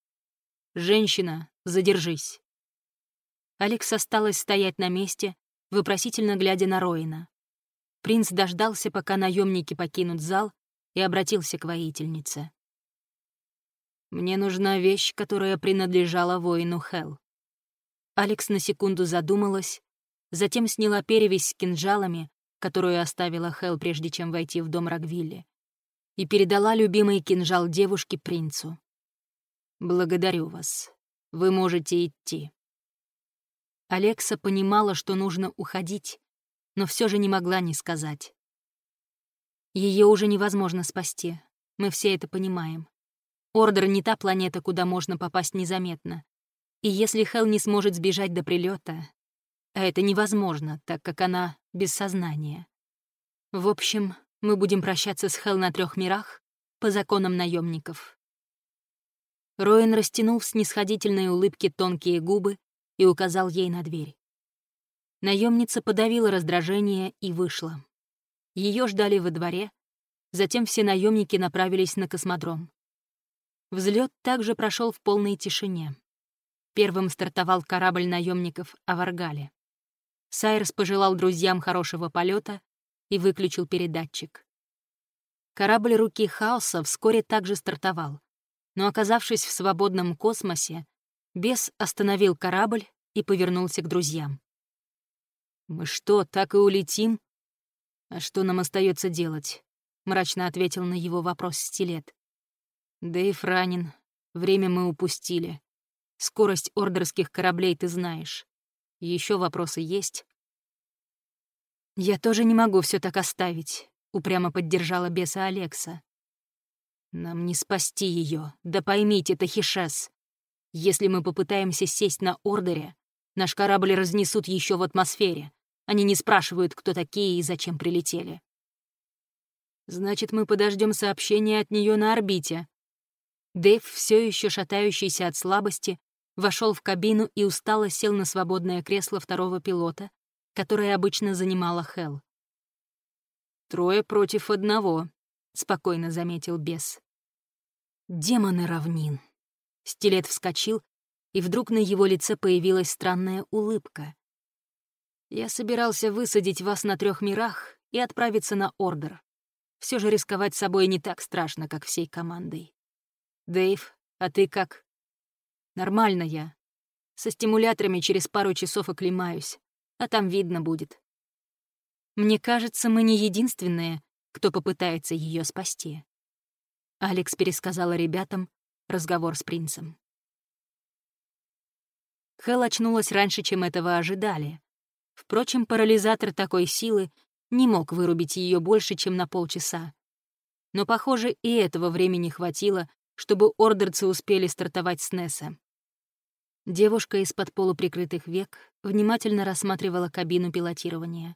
Женщина, задержись». Алекс осталась стоять на месте, вопросительно глядя на Роина. Принц дождался, пока наемники покинут зал, и обратился к воительнице. «Мне нужна вещь, которая принадлежала воину Хел». Алекс на секунду задумалась, затем сняла перевязь с кинжалами, которую оставила Хел, прежде чем войти в дом Рагвилли, и передала любимый кинжал девушке принцу. «Благодарю вас. Вы можете идти». Алекса понимала, что нужно уходить, но все же не могла не сказать. Ее уже невозможно спасти, мы все это понимаем. Ордер не та планета, куда можно попасть незаметно. И если Хел не сможет сбежать до прилета, а это невозможно, так как она без сознания. В общем, мы будем прощаться с Хел на трех мирах по законам наемников. Роин растянул в снисходительной улыбке тонкие губы и указал ей на дверь. Наемница подавила раздражение и вышла. Ее ждали во дворе, затем все наемники направились на космодром. Взлет также прошел в полной тишине. Первым стартовал корабль наемников Аваргали. Сайрс пожелал друзьям хорошего полета и выключил передатчик. Корабль руки хаоса вскоре также стартовал, но, оказавшись в свободном космосе, бес остановил корабль и повернулся к друзьям. «Мы что, так и улетим?» «А что нам остается делать?» — мрачно ответил на его вопрос Стилет. «Дэйв ранен. Время мы упустили. Скорость ордерских кораблей ты знаешь. Еще вопросы есть?» «Я тоже не могу все так оставить», — упрямо поддержала беса Алекса. «Нам не спасти ее, да поймите, Тахишес. Если мы попытаемся сесть на Ордере, наш корабль разнесут еще в атмосфере, они не спрашивают, кто такие и зачем прилетели. Значит, мы подождем сообщения от нее на орбите. Дэйв, все еще шатающийся от слабости, вошел в кабину и устало сел на свободное кресло второго пилота, которое обычно занимала Хел. «Трое против одного», — спокойно заметил бес. «Демоны равнин». Стилет вскочил, и вдруг на его лице появилась странная улыбка. Я собирался высадить вас на трех мирах и отправиться на Ордер. Все же рисковать собой не так страшно, как всей командой. Дэйв, а ты как? Нормально я. Со стимуляторами через пару часов оклемаюсь, а там видно будет. Мне кажется, мы не единственные, кто попытается ее спасти. Алекс пересказала ребятам разговор с принцем. Хел очнулась раньше, чем этого ожидали. Впрочем, парализатор такой силы не мог вырубить ее больше, чем на полчаса. Но, похоже, и этого времени хватило, чтобы ордерцы успели стартовать с Несса. Девушка из-под полуприкрытых век внимательно рассматривала кабину пилотирования.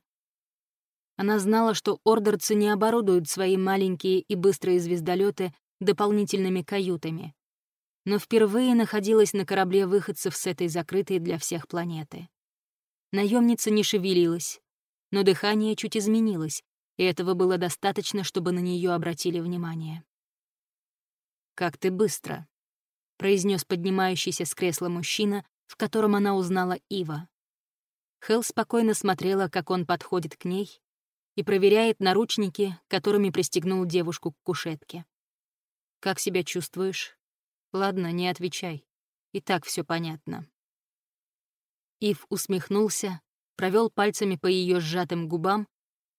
Она знала, что ордерцы не оборудуют свои маленькие и быстрые звездолеты дополнительными каютами, но впервые находилась на корабле выходцев с этой закрытой для всех планеты. Наемница не шевелилась, но дыхание чуть изменилось, и этого было достаточно, чтобы на нее обратили внимание. «Как ты быстро», — произнес поднимающийся с кресла мужчина, в котором она узнала Ива. Хелл спокойно смотрела, как он подходит к ней и проверяет наручники, которыми пристегнул девушку к кушетке. «Как себя чувствуешь?» «Ладно, не отвечай. И так все понятно». Ив усмехнулся, провел пальцами по ее сжатым губам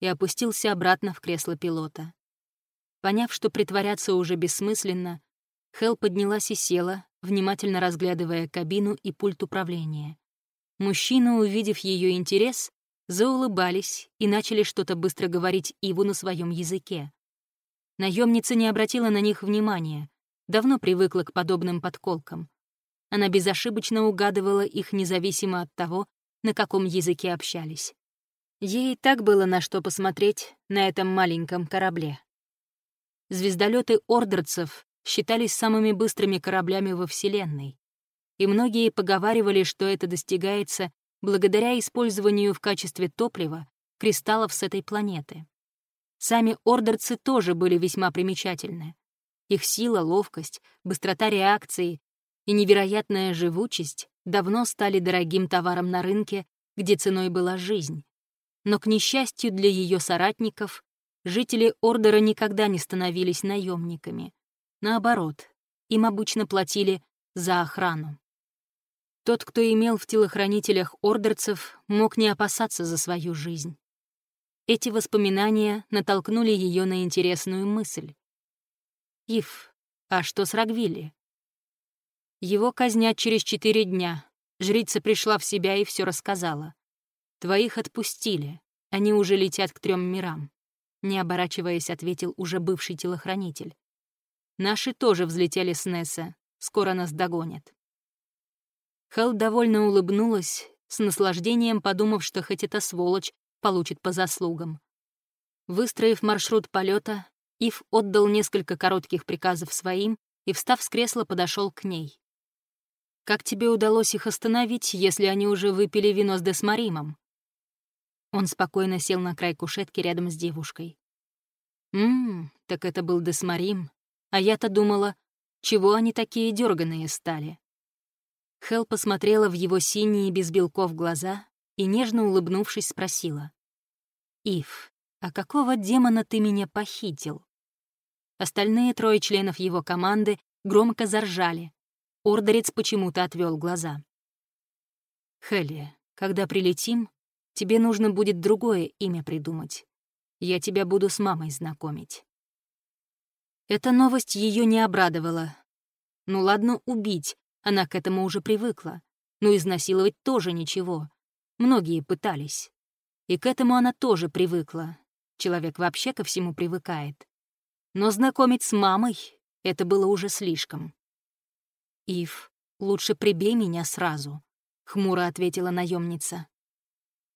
и опустился обратно в кресло пилота. Поняв, что притворяться уже бессмысленно, Хел поднялась и села, внимательно разглядывая кабину и пульт управления. Мужчины, увидев ее интерес, заулыбались и начали что-то быстро говорить Иву на своем языке. Наемница не обратила на них внимания, давно привыкла к подобным подколкам. Она безошибочно угадывала их независимо от того, на каком языке общались. Ей и так было на что посмотреть на этом маленьком корабле. Звездолеты ордерцев считались самыми быстрыми кораблями во Вселенной, и многие поговаривали, что это достигается благодаря использованию в качестве топлива кристаллов с этой планеты. Сами ордерцы тоже были весьма примечательны. Их сила, ловкость, быстрота реакции и невероятная живучесть давно стали дорогим товаром на рынке, где ценой была жизнь. Но, к несчастью для ее соратников, жители Ордера никогда не становились наемниками. Наоборот, им обычно платили за охрану. Тот, кто имел в телохранителях ордерцев, мог не опасаться за свою жизнь. Эти воспоминания натолкнули ее на интересную мысль. «Ив, а что с Рагвилли?» Его казнят через четыре дня. Жрица пришла в себя и все рассказала. Твоих отпустили. Они уже летят к трем мирам. Не оборачиваясь, ответил уже бывший телохранитель. Наши тоже взлетели с Несса. Скоро нас догонят. Хелл довольно улыбнулась, с наслаждением подумав, что хоть эта сволочь получит по заслугам. Выстроив маршрут полета, Ив отдал несколько коротких приказов своим и, встав с кресла, подошел к ней. Как тебе удалось их остановить, если они уже выпили вино с Десмаримом?» Он спокойно сел на край кушетки рядом с девушкой. «Ммм, так это был Десмарим. А я-то думала, чего они такие дерганые стали?» Хел посмотрела в его синие без белков глаза и, нежно улыбнувшись, спросила. «Ив, а какого демона ты меня похитил?» Остальные трое членов его команды громко заржали, Ордерец почему-то отвел глаза. «Хелли, когда прилетим, тебе нужно будет другое имя придумать. Я тебя буду с мамой знакомить». Эта новость ее не обрадовала. Ну ладно, убить, она к этому уже привыкла. Но изнасиловать тоже ничего. Многие пытались. И к этому она тоже привыкла. Человек вообще ко всему привыкает. Но знакомить с мамой — это было уже слишком. «Ив, лучше прибей меня сразу», — хмуро ответила наемница.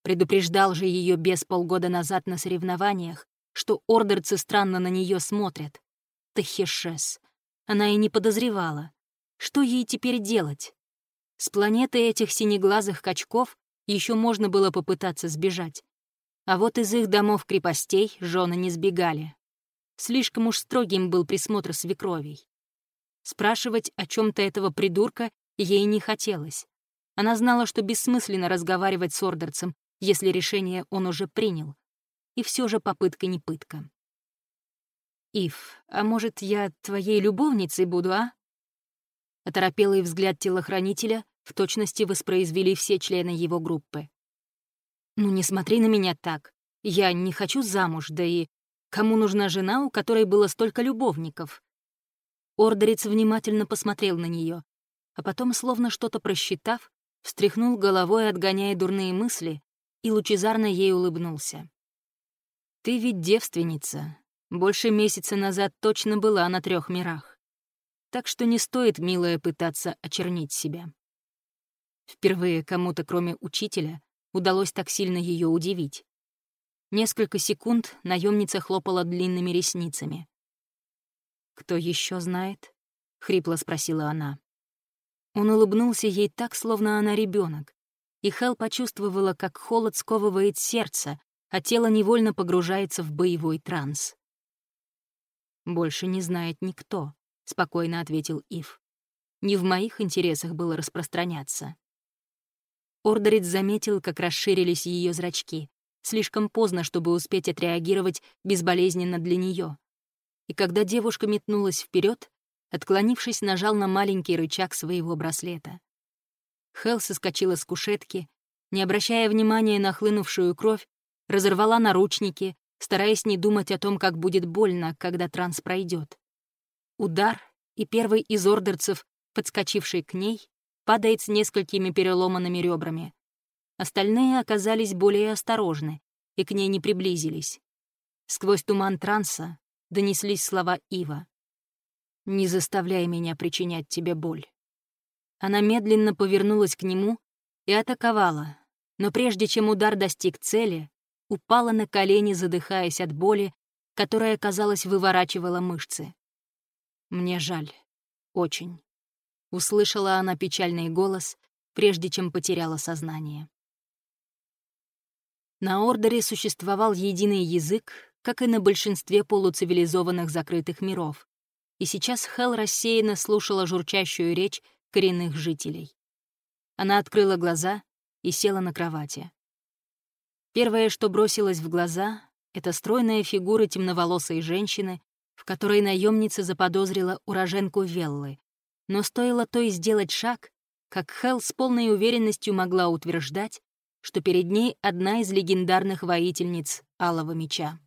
Предупреждал же ее без полгода назад на соревнованиях, что ордерцы странно на нее смотрят. Тахешес. Она и не подозревала. Что ей теперь делать? С планеты этих синеглазых качков еще можно было попытаться сбежать. А вот из их домов-крепостей жены не сбегали. Слишком уж строгим был присмотр свекровей. Спрашивать о чем то этого придурка ей не хотелось. Она знала, что бессмысленно разговаривать с ордерцем, если решение он уже принял. И все же попытка не пытка. «Ив, а может, я твоей любовницей буду, а?» Оторопелый взгляд телохранителя в точности воспроизвели все члены его группы. «Ну не смотри на меня так. Я не хочу замуж, да и Кому нужна жена, у которой было столько любовников? Ордерец внимательно посмотрел на нее, а потом, словно что-то просчитав, встряхнул головой, отгоняя дурные мысли, и лучезарно ей улыбнулся. «Ты ведь девственница. Больше месяца назад точно была на трех мирах. Так что не стоит, милая, пытаться очернить себя». Впервые кому-то, кроме учителя, удалось так сильно ее удивить. Несколько секунд наемница хлопала длинными ресницами. «Кто еще знает?» — хрипло спросила она. Он улыбнулся ей так, словно она ребенок, и Хел почувствовала, как холод сковывает сердце, а тело невольно погружается в боевой транс. «Больше не знает никто», — спокойно ответил Ив. «Не в моих интересах было распространяться». Ордерец заметил, как расширились ее зрачки. Слишком поздно, чтобы успеть отреагировать безболезненно для нее. И когда девушка метнулась вперед, отклонившись, нажал на маленький рычаг своего браслета. Хелл соскочила с кушетки, не обращая внимания на хлынувшую кровь, разорвала наручники, стараясь не думать о том, как будет больно, когда транс пройдет. Удар, и первый из ордерцев, подскочивший к ней, падает с несколькими переломанными ребрами. Остальные оказались более осторожны и к ней не приблизились. Сквозь туман транса донеслись слова Ива. «Не заставляй меня причинять тебе боль». Она медленно повернулась к нему и атаковала, но прежде чем удар достиг цели, упала на колени, задыхаясь от боли, которая, казалось, выворачивала мышцы. «Мне жаль. Очень». Услышала она печальный голос, прежде чем потеряла сознание. На Ордере существовал единый язык, как и на большинстве полуцивилизованных закрытых миров, и сейчас Хел рассеянно слушала журчащую речь коренных жителей. Она открыла глаза и села на кровати. Первое, что бросилось в глаза, — это стройная фигура темноволосой женщины, в которой наемница заподозрила уроженку Веллы. Но стоило той сделать шаг, как Хел с полной уверенностью могла утверждать, что перед ней одна из легендарных воительниц Алого Меча.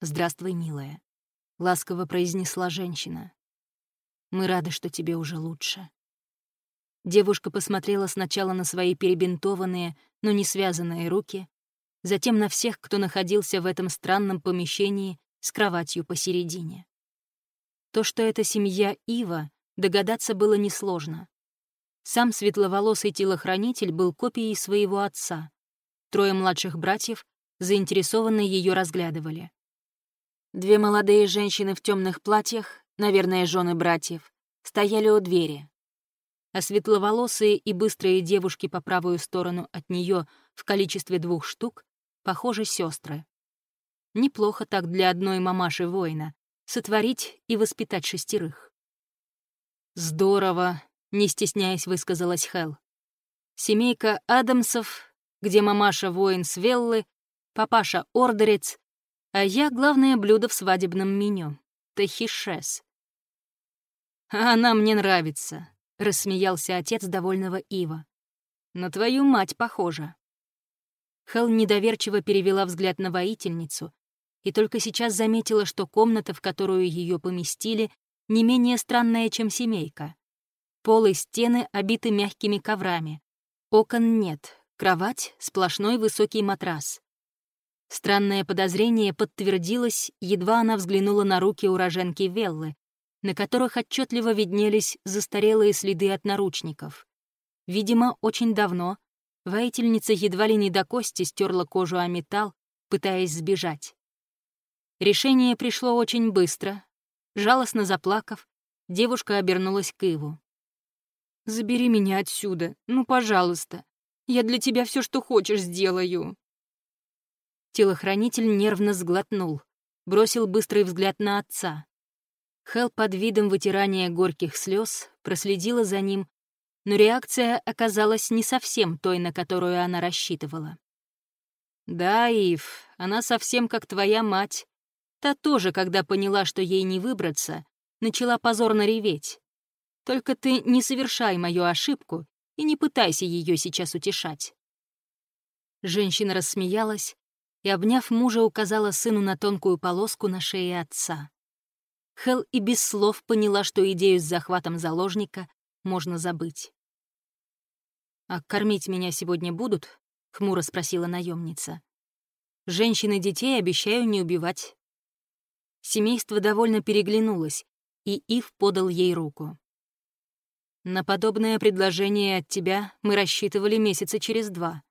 «Здравствуй, милая», — ласково произнесла женщина. «Мы рады, что тебе уже лучше». Девушка посмотрела сначала на свои перебинтованные, но не связанные руки, затем на всех, кто находился в этом странном помещении с кроватью посередине. То, что это семья Ива, догадаться было несложно. Сам светловолосый телохранитель был копией своего отца. Трое младших братьев заинтересованно ее разглядывали. Две молодые женщины в темных платьях, наверное, жены братьев, стояли у двери. А светловолосые и быстрые девушки по правую сторону от нее в количестве двух штук, похоже, сестры. Неплохо так для одной мамаши воина — сотворить и воспитать шестерых. «Здорово», не стесняясь высказалась Хел. Семейка Адамсов, где мамаша воин Свеллы, папаша Ордерец, а я главное блюдо в свадебном меню — тахишес. «А она мне нравится», — рассмеялся отец довольного Ива. «На твою мать похожа». Хел недоверчиво перевела взгляд на воительницу и только сейчас заметила, что комната, в которую ее поместили, не менее странная, чем семейка. Пол и стены обиты мягкими коврами. Окон нет, кровать — сплошной высокий матрас. Странное подозрение подтвердилось, едва она взглянула на руки уроженки Веллы, на которых отчетливо виднелись застарелые следы от наручников. Видимо, очень давно воительница едва ли не до кости стерла кожу о металл, пытаясь сбежать. Решение пришло очень быстро. Жалостно заплакав, девушка обернулась к Иву. Забери меня отсюда, ну, пожалуйста. Я для тебя все, что хочешь, сделаю». Телохранитель нервно сглотнул, бросил быстрый взгляд на отца. Хел под видом вытирания горьких слез проследила за ним, но реакция оказалась не совсем той, на которую она рассчитывала. «Да, Ив, она совсем как твоя мать. Та тоже, когда поняла, что ей не выбраться, начала позорно реветь. Только ты не совершай мою ошибку и не пытайся ее сейчас утешать». Женщина рассмеялась, и, обняв мужа, указала сыну на тонкую полоску на шее отца. Хел и без слов поняла, что идею с захватом заложника можно забыть. «А кормить меня сегодня будут?» — хмуро спросила наемница. «Женщин и детей обещаю не убивать». Семейство довольно переглянулось, и Ив подал ей руку. «На подобное предложение от тебя мы рассчитывали месяца через два.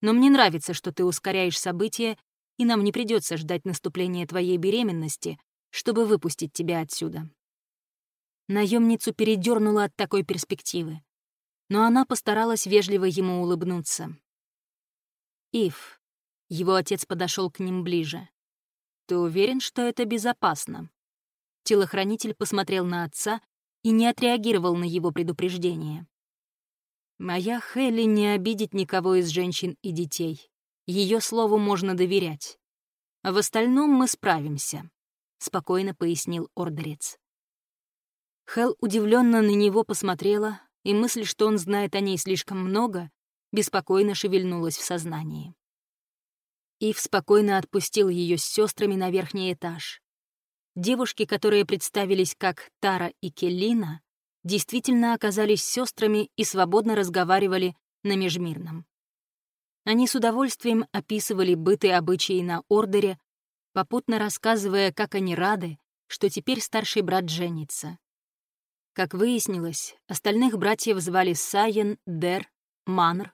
Но мне нравится, что ты ускоряешь события, и нам не придется ждать наступления твоей беременности, чтобы выпустить тебя отсюда». Наемницу передернула от такой перспективы но она постаралась вежливо ему улыбнуться. «Ив», — его отец подошел к ним ближе, — «ты уверен, что это безопасно?» Телохранитель посмотрел на отца и не отреагировал на его предупреждение. «Моя Хелли не обидит никого из женщин и детей. Ее слову можно доверять. А в остальном мы справимся», — спокойно пояснил ордерец. Хел удивленно на него посмотрела, и мысль, что он знает о ней слишком много, беспокойно шевельнулась в сознании. Ив спокойно отпустил ее с сестрами на верхний этаж. Девушки, которые представились как Тара и Келлина, действительно оказались сестрами и свободно разговаривали на межмирном. Они с удовольствием описывали быт и обычаи на Ордере, попутно рассказывая, как они рады, что теперь старший брат женится. Как выяснилось, остальных братьев звали Сайен, Дер, Манр.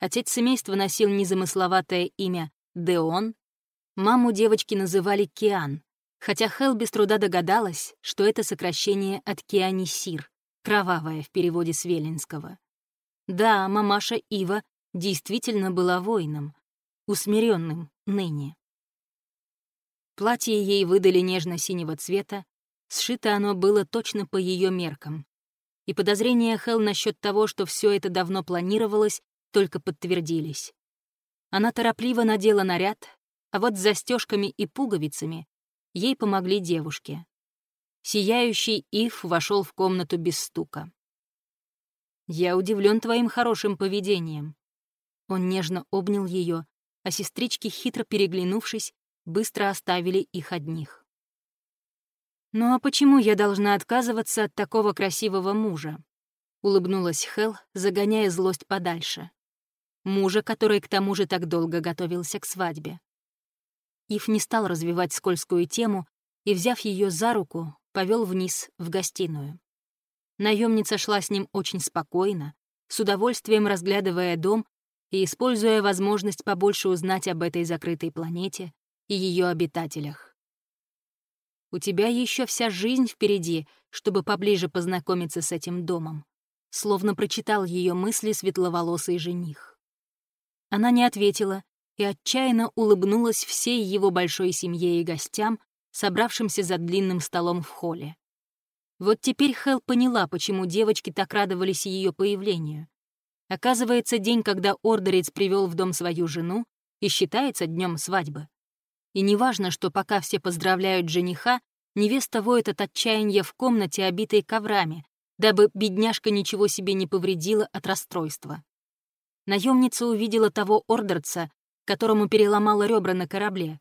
Отец семейства носил незамысловатое имя Деон. Маму девочки называли Киан, хотя Хел без труда догадалась, что это сокращение от Кианисир, кровавая в переводе с Велинского. Да, мамаша Ива действительно была воином, усмиренным ныне. Платье ей выдали нежно-синего цвета, Сшито оно было точно по ее меркам. И подозрения Хел насчет того, что все это давно планировалось, только подтвердились. Она торопливо надела наряд, а вот с застежками и пуговицами ей помогли девушки. Сияющий Ив вошел в комнату без стука. «Я удивлен твоим хорошим поведением». Он нежно обнял ее, а сестрички, хитро переглянувшись, быстро оставили их одних. «Ну а почему я должна отказываться от такого красивого мужа?» — улыбнулась Хел, загоняя злость подальше. Мужа, который к тому же так долго готовился к свадьбе. Ив не стал развивать скользкую тему и, взяв ее за руку, повел вниз в гостиную. Наемница шла с ним очень спокойно, с удовольствием разглядывая дом и используя возможность побольше узнать об этой закрытой планете и ее обитателях. У тебя еще вся жизнь впереди, чтобы поближе познакомиться с этим домом. Словно прочитал ее мысли светловолосый жених. Она не ответила и отчаянно улыбнулась всей его большой семье и гостям, собравшимся за длинным столом в холле. Вот теперь Хел поняла, почему девочки так радовались ее появлению. Оказывается, день, когда Ордерец привел в дом свою жену, и считается днем свадьбы. И неважно, что пока все поздравляют жениха, невеста воет от отчаяния в комнате, обитой коврами, дабы бедняжка ничего себе не повредила от расстройства. Наемница увидела того ордерца, которому переломала ребра на корабле,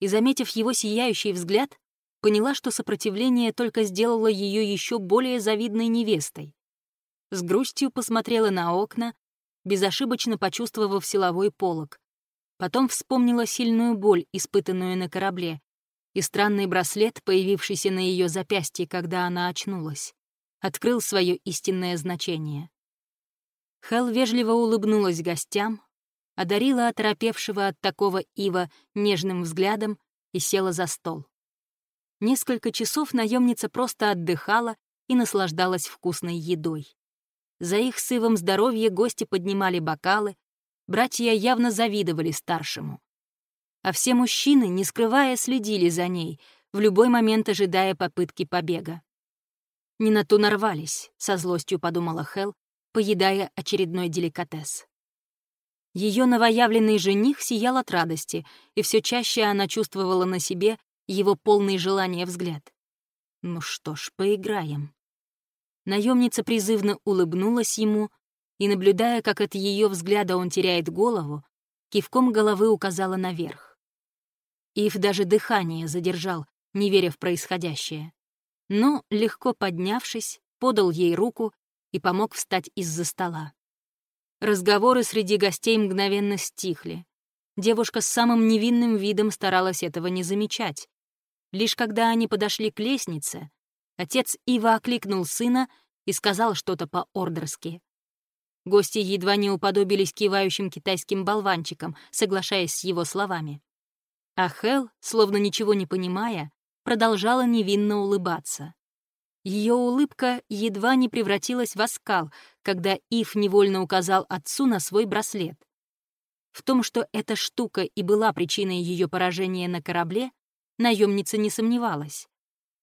и, заметив его сияющий взгляд, поняла, что сопротивление только сделало ее еще более завидной невестой. С грустью посмотрела на окна, безошибочно почувствовав силовой полог, Потом вспомнила сильную боль, испытанную на корабле, и странный браслет, появившийся на ее запястье, когда она очнулась, открыл свое истинное значение. Хел вежливо улыбнулась гостям, одарила оторопевшего от такого ива нежным взглядом и села за стол. Несколько часов наемница просто отдыхала и наслаждалась вкусной едой. За их сывом здоровье гости поднимали бокалы, Братья явно завидовали старшему. А все мужчины, не скрывая, следили за ней, в любой момент ожидая попытки побега. Не на ту нарвались, со злостью подумала Хел, поедая очередной деликатес. Ее новоявленный жених сиял от радости, и все чаще она чувствовала на себе его полный желания взгляд. Ну что ж, поиграем. Наемница призывно улыбнулась ему, и, наблюдая, как от ее взгляда он теряет голову, кивком головы указала наверх. Ив даже дыхание задержал, не веря в происходящее. Но, легко поднявшись, подал ей руку и помог встать из-за стола. Разговоры среди гостей мгновенно стихли. Девушка с самым невинным видом старалась этого не замечать. Лишь когда они подошли к лестнице, отец Ива окликнул сына и сказал что-то по-ордерски. Гости едва не уподобились кивающим китайским болванчикам, соглашаясь с его словами. А Хел, словно ничего не понимая, продолжала невинно улыбаться. Ее улыбка едва не превратилась в оскал, когда Ив невольно указал отцу на свой браслет. В том, что эта штука и была причиной ее поражения на корабле, наемница не сомневалась.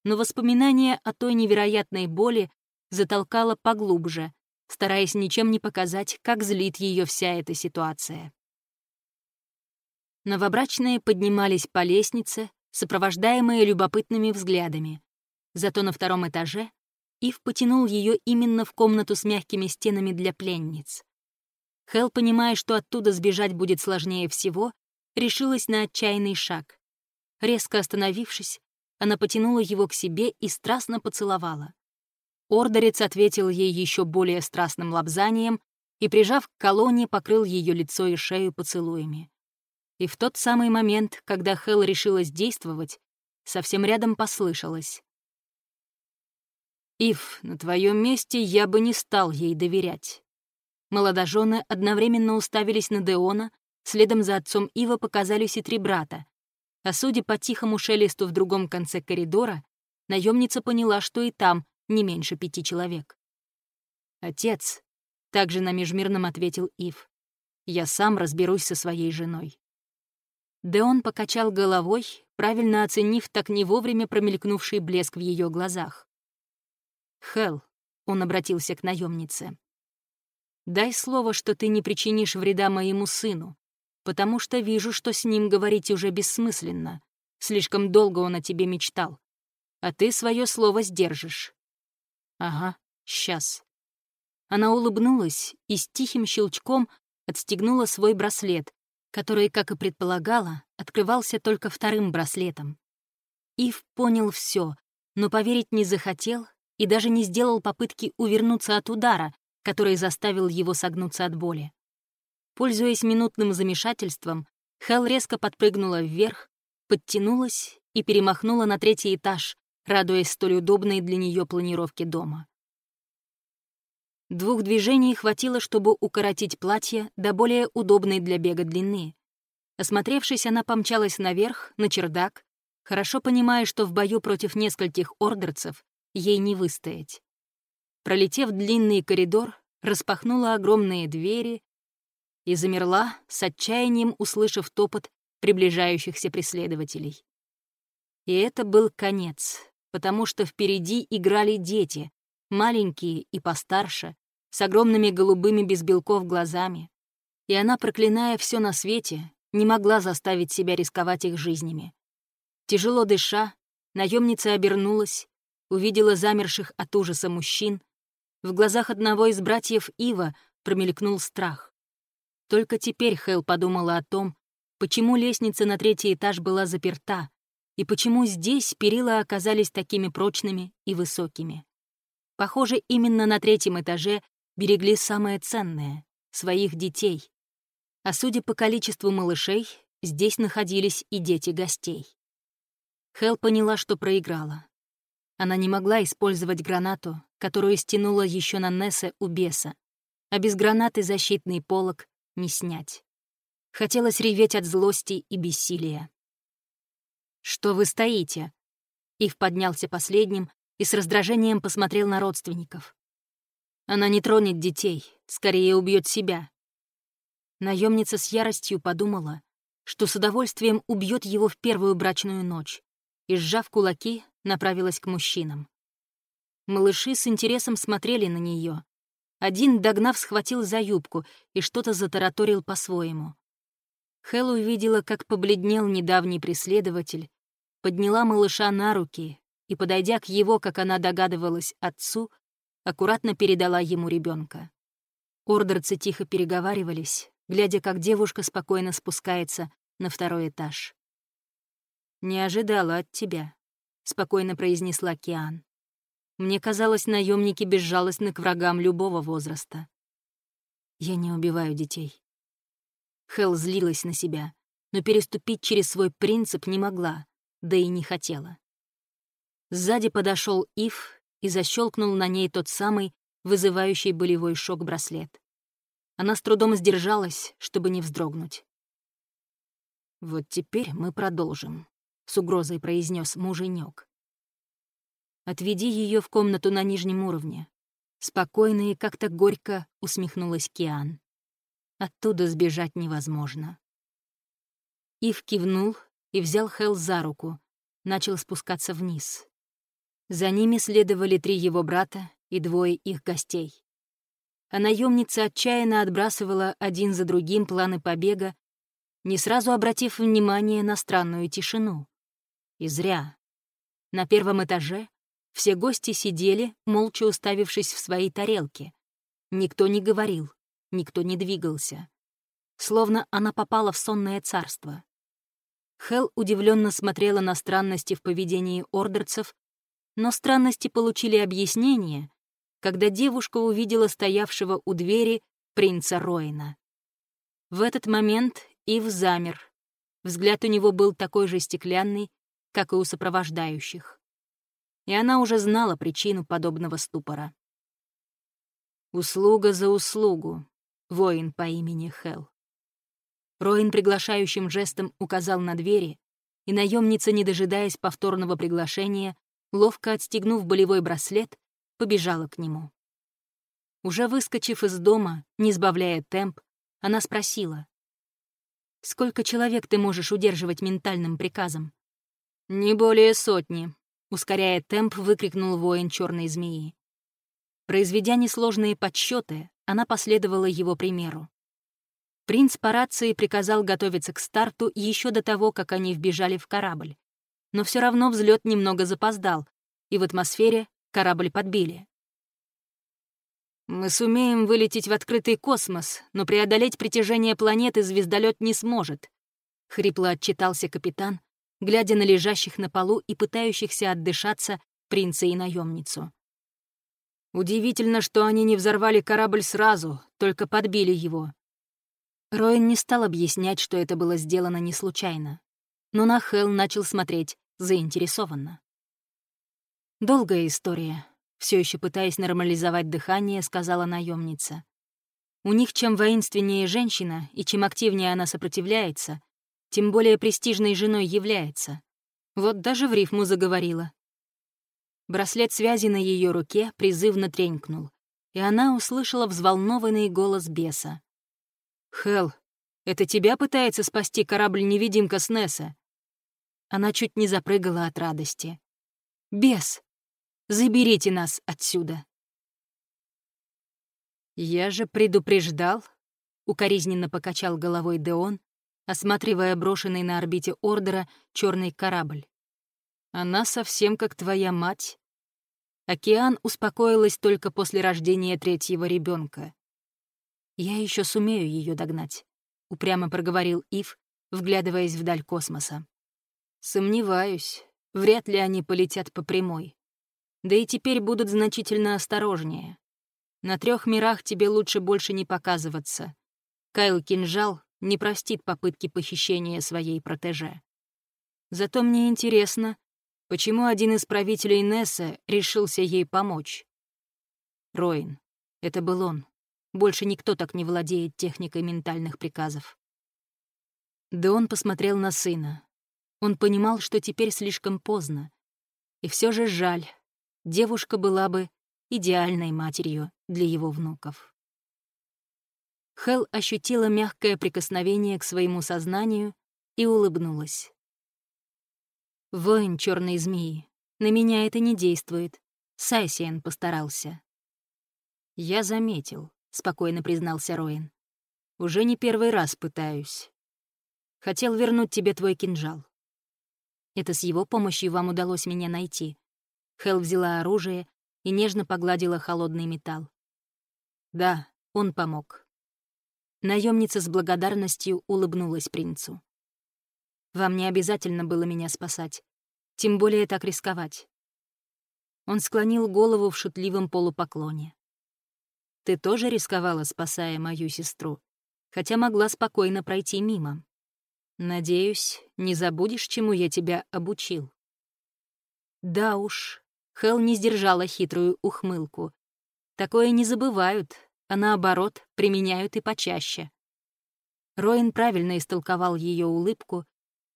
Но воспоминание о той невероятной боли затолкало поглубже, стараясь ничем не показать, как злит ее вся эта ситуация. Новобрачные поднимались по лестнице, сопровождаемые любопытными взглядами. Зато на втором этаже Ив потянул ее именно в комнату с мягкими стенами для пленниц. Хел, понимая, что оттуда сбежать будет сложнее всего, решилась на отчаянный шаг. Резко остановившись, она потянула его к себе и страстно поцеловала. Ордерец ответил ей еще более страстным лобзанием и, прижав к колонне, покрыл ее лицо и шею поцелуями. И в тот самый момент, когда Хел решилась действовать, совсем рядом послышалось. «Ив, на твоем месте я бы не стал ей доверять». Молодожены одновременно уставились на Деона, следом за отцом Ива показались и три брата. А судя по тихому шелесту в другом конце коридора, наемница поняла, что и там не меньше пяти человек. «Отец», — также на межмирном ответил Ив, — «я сам разберусь со своей женой». Деон покачал головой, правильно оценив так не вовремя промелькнувший блеск в ее глазах. «Хелл», — он обратился к наемнице, — «дай слово, что ты не причинишь вреда моему сыну, потому что вижу, что с ним говорить уже бессмысленно. Слишком долго он о тебе мечтал. А ты свое слово сдержишь». «Ага, сейчас». Она улыбнулась и с тихим щелчком отстегнула свой браслет, который, как и предполагала, открывался только вторым браслетом. Ив понял все, но поверить не захотел и даже не сделал попытки увернуться от удара, который заставил его согнуться от боли. Пользуясь минутным замешательством, Хел резко подпрыгнула вверх, подтянулась и перемахнула на третий этаж, радуясь столь удобной для нее планировке дома. Двух движений хватило, чтобы укоротить платье до более удобной для бега длины. Осмотревшись, она помчалась наверх, на чердак, хорошо понимая, что в бою против нескольких ордерцев ей не выстоять. Пролетев длинный коридор, распахнула огромные двери и замерла, с отчаянием услышав топот приближающихся преследователей. И это был конец, потому что впереди играли дети, маленькие и постарше, с огромными голубыми без белков глазами, и она, проклиная все на свете, не могла заставить себя рисковать их жизнями. Тяжело дыша, наемница обернулась, увидела замерших от ужаса мужчин. В глазах одного из братьев Ива промелькнул страх. Только теперь Хэл подумала о том, почему лестница на третий этаж была заперта, и почему здесь перила оказались такими прочными и высокими. Похоже, именно на третьем этаже берегли самое ценное — своих детей. А судя по количеству малышей, здесь находились и дети гостей. Хел поняла, что проиграла. Она не могла использовать гранату, которую стянула еще на Нессе у беса, а без гранаты защитный полог не снять. Хотелось реветь от злости и бессилия. «Что вы стоите?» Ив поднялся последним и с раздражением посмотрел на родственников. Она не тронет детей, скорее убьет себя. Наемница с яростью подумала, что с удовольствием убьет его в первую брачную ночь, и, сжав кулаки, направилась к мужчинам. Малыши с интересом смотрели на нее. Один, догнав, схватил за юбку и что-то затараторил по-своему. Хэл увидела, как побледнел недавний преследователь, подняла малыша на руки и, подойдя к его, как она догадывалась, отцу, аккуратно передала ему ребенка. Ордерцы тихо переговаривались, глядя, как девушка спокойно спускается на второй этаж. «Не ожидала от тебя», — спокойно произнесла Киан. «Мне казалось, наемники безжалостны к врагам любого возраста. Я не убиваю детей». Хел злилась на себя, но переступить через свой принцип не могла, да и не хотела. Сзади подошел Ив и защелкнул на ней тот самый, вызывающий болевой шок браслет. Она с трудом сдержалась, чтобы не вздрогнуть. «Вот теперь мы продолжим», — с угрозой произнес муженек. «Отведи ее в комнату на нижнем уровне». Спокойно и как-то горько усмехнулась Киан. Оттуда сбежать невозможно. Ив кивнул и взял Хел за руку, начал спускаться вниз. За ними следовали три его брата и двое их гостей. А наемница отчаянно отбрасывала один за другим планы побега, не сразу обратив внимание на странную тишину. И зря. На первом этаже все гости сидели, молча уставившись в свои тарелки. Никто не говорил, никто не двигался. Словно она попала в сонное царство. Хел удивленно смотрела на странности в поведении ордерцев, но странности получили объяснение, когда девушка увидела стоявшего у двери принца Роина. В этот момент Ив замер. Взгляд у него был такой же стеклянный, как и у сопровождающих. И она уже знала причину подобного ступора. «Услуга за услугу», воин по имени Хел. Роин приглашающим жестом указал на двери, и наемница, не дожидаясь повторного приглашения, ловко отстегнув болевой браслет, побежала к нему. Уже выскочив из дома, не сбавляя темп, она спросила. «Сколько человек ты можешь удерживать ментальным приказом?» «Не более сотни», — ускоряя темп, выкрикнул воин черной змеи. Произведя несложные подсчеты, она последовала его примеру. Принц по рации приказал готовиться к старту еще до того, как они вбежали в корабль. Но все равно взлет немного запоздал, и в атмосфере Корабль подбили. Мы сумеем вылететь в открытый космос, но преодолеть притяжение планеты звездолет не сможет. Хрипло отчитался капитан, глядя на лежащих на полу и пытающихся отдышаться принца и наемницу. Удивительно, что они не взорвали корабль сразу, только подбили его. Роин не стал объяснять, что это было сделано не случайно. Но на Хелл начал смотреть заинтересованно. «Долгая история», — все еще пытаясь нормализовать дыхание, сказала наемница. «У них чем воинственнее женщина и чем активнее она сопротивляется, тем более престижной женой является. Вот даже в рифму заговорила». Браслет связи на ее руке призывно тренькнул, и она услышала взволнованный голос беса. «Хелл, это тебя пытается спасти корабль-невидимка Снесса?» Она чуть не запрыгала от радости. «Бес! Заберите нас отсюда!» «Я же предупреждал», — укоризненно покачал головой Деон, осматривая брошенный на орбите Ордера черный корабль. «Она совсем как твоя мать». Океан успокоилась только после рождения третьего ребенка. «Я еще сумею ее догнать», — упрямо проговорил Ив, вглядываясь вдаль космоса. «Сомневаюсь. Вряд ли они полетят по прямой. Да и теперь будут значительно осторожнее. На трех мирах тебе лучше больше не показываться. Кайл Кинжал не простит попытки похищения своей протеже. Зато мне интересно, почему один из правителей Несса решился ей помочь. Роин. Это был он. Больше никто так не владеет техникой ментальных приказов. Да он посмотрел на сына. Он понимал, что теперь слишком поздно. И все же жаль, девушка была бы идеальной матерью для его внуков. Хел ощутила мягкое прикосновение к своему сознанию и улыбнулась. «Воин черной змеи, на меня это не действует. Сайсиен постарался». «Я заметил», — спокойно признался Роин. «Уже не первый раз пытаюсь. Хотел вернуть тебе твой кинжал. Это с его помощью вам удалось меня найти. Хел взяла оружие и нежно погладила холодный металл. Да, он помог. Наемница с благодарностью улыбнулась принцу. Вам не обязательно было меня спасать. Тем более так рисковать. Он склонил голову в шутливом полупоклоне. Ты тоже рисковала, спасая мою сестру, хотя могла спокойно пройти мимо. Надеюсь, не забудешь, чему я тебя обучил. Да уж, Хел не сдержала хитрую ухмылку. Такое не забывают, а наоборот, применяют и почаще. Роин правильно истолковал ее улыбку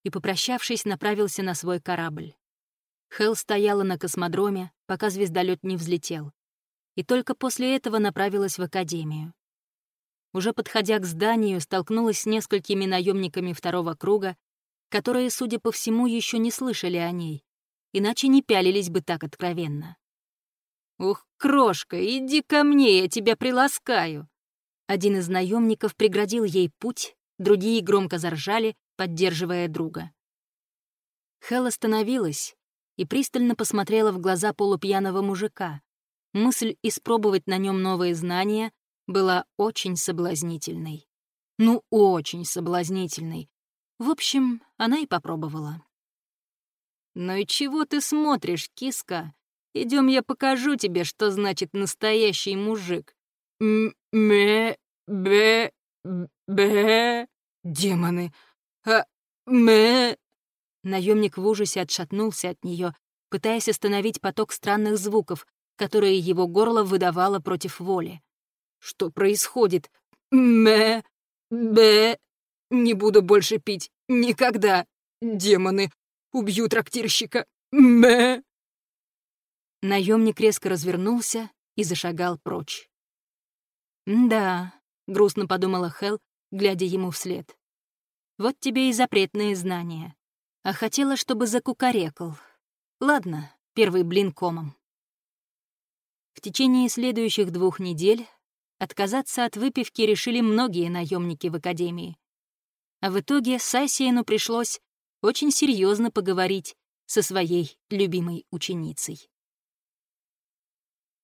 и, попрощавшись, направился на свой корабль. Хел стояла на космодроме, пока звездолет не взлетел, и только после этого направилась в Академию. Уже подходя к зданию, столкнулась с несколькими наемниками второго круга, которые, судя по всему, еще не слышали о ней, иначе не пялились бы так откровенно. «Ух, крошка, иди ко мне, я тебя приласкаю!» Один из наемников преградил ей путь, другие громко заржали, поддерживая друга. Хел остановилась и пристально посмотрела в глаза полупьяного мужика. Мысль испробовать на нем новые знания была очень соблазнительной. Ну, очень соблазнительной. В общем, она и попробовала. «Ну и чего ты смотришь, киска? Идем, я покажу тебе, что значит настоящий мужик. М-ме, бе, бе, демоны, а, ме, Наемник в ужасе отшатнулся от нее, пытаясь остановить поток странных звуков, которые его горло выдавало против воли. «Что происходит? Мэ... Бе... Не буду больше пить. Никогда. Демоны. Убью трактирщика. Мэ...» Наемник резко развернулся и зашагал прочь. «Да», — грустно подумала Хел, глядя ему вслед. «Вот тебе и запретные знания а хотела, чтобы закукарекал. Ладно, первый блин комом. В течение следующих двух недель отказаться от выпивки решили многие наемники в Академии. А в итоге Сасиену пришлось очень серьезно поговорить со своей любимой ученицей.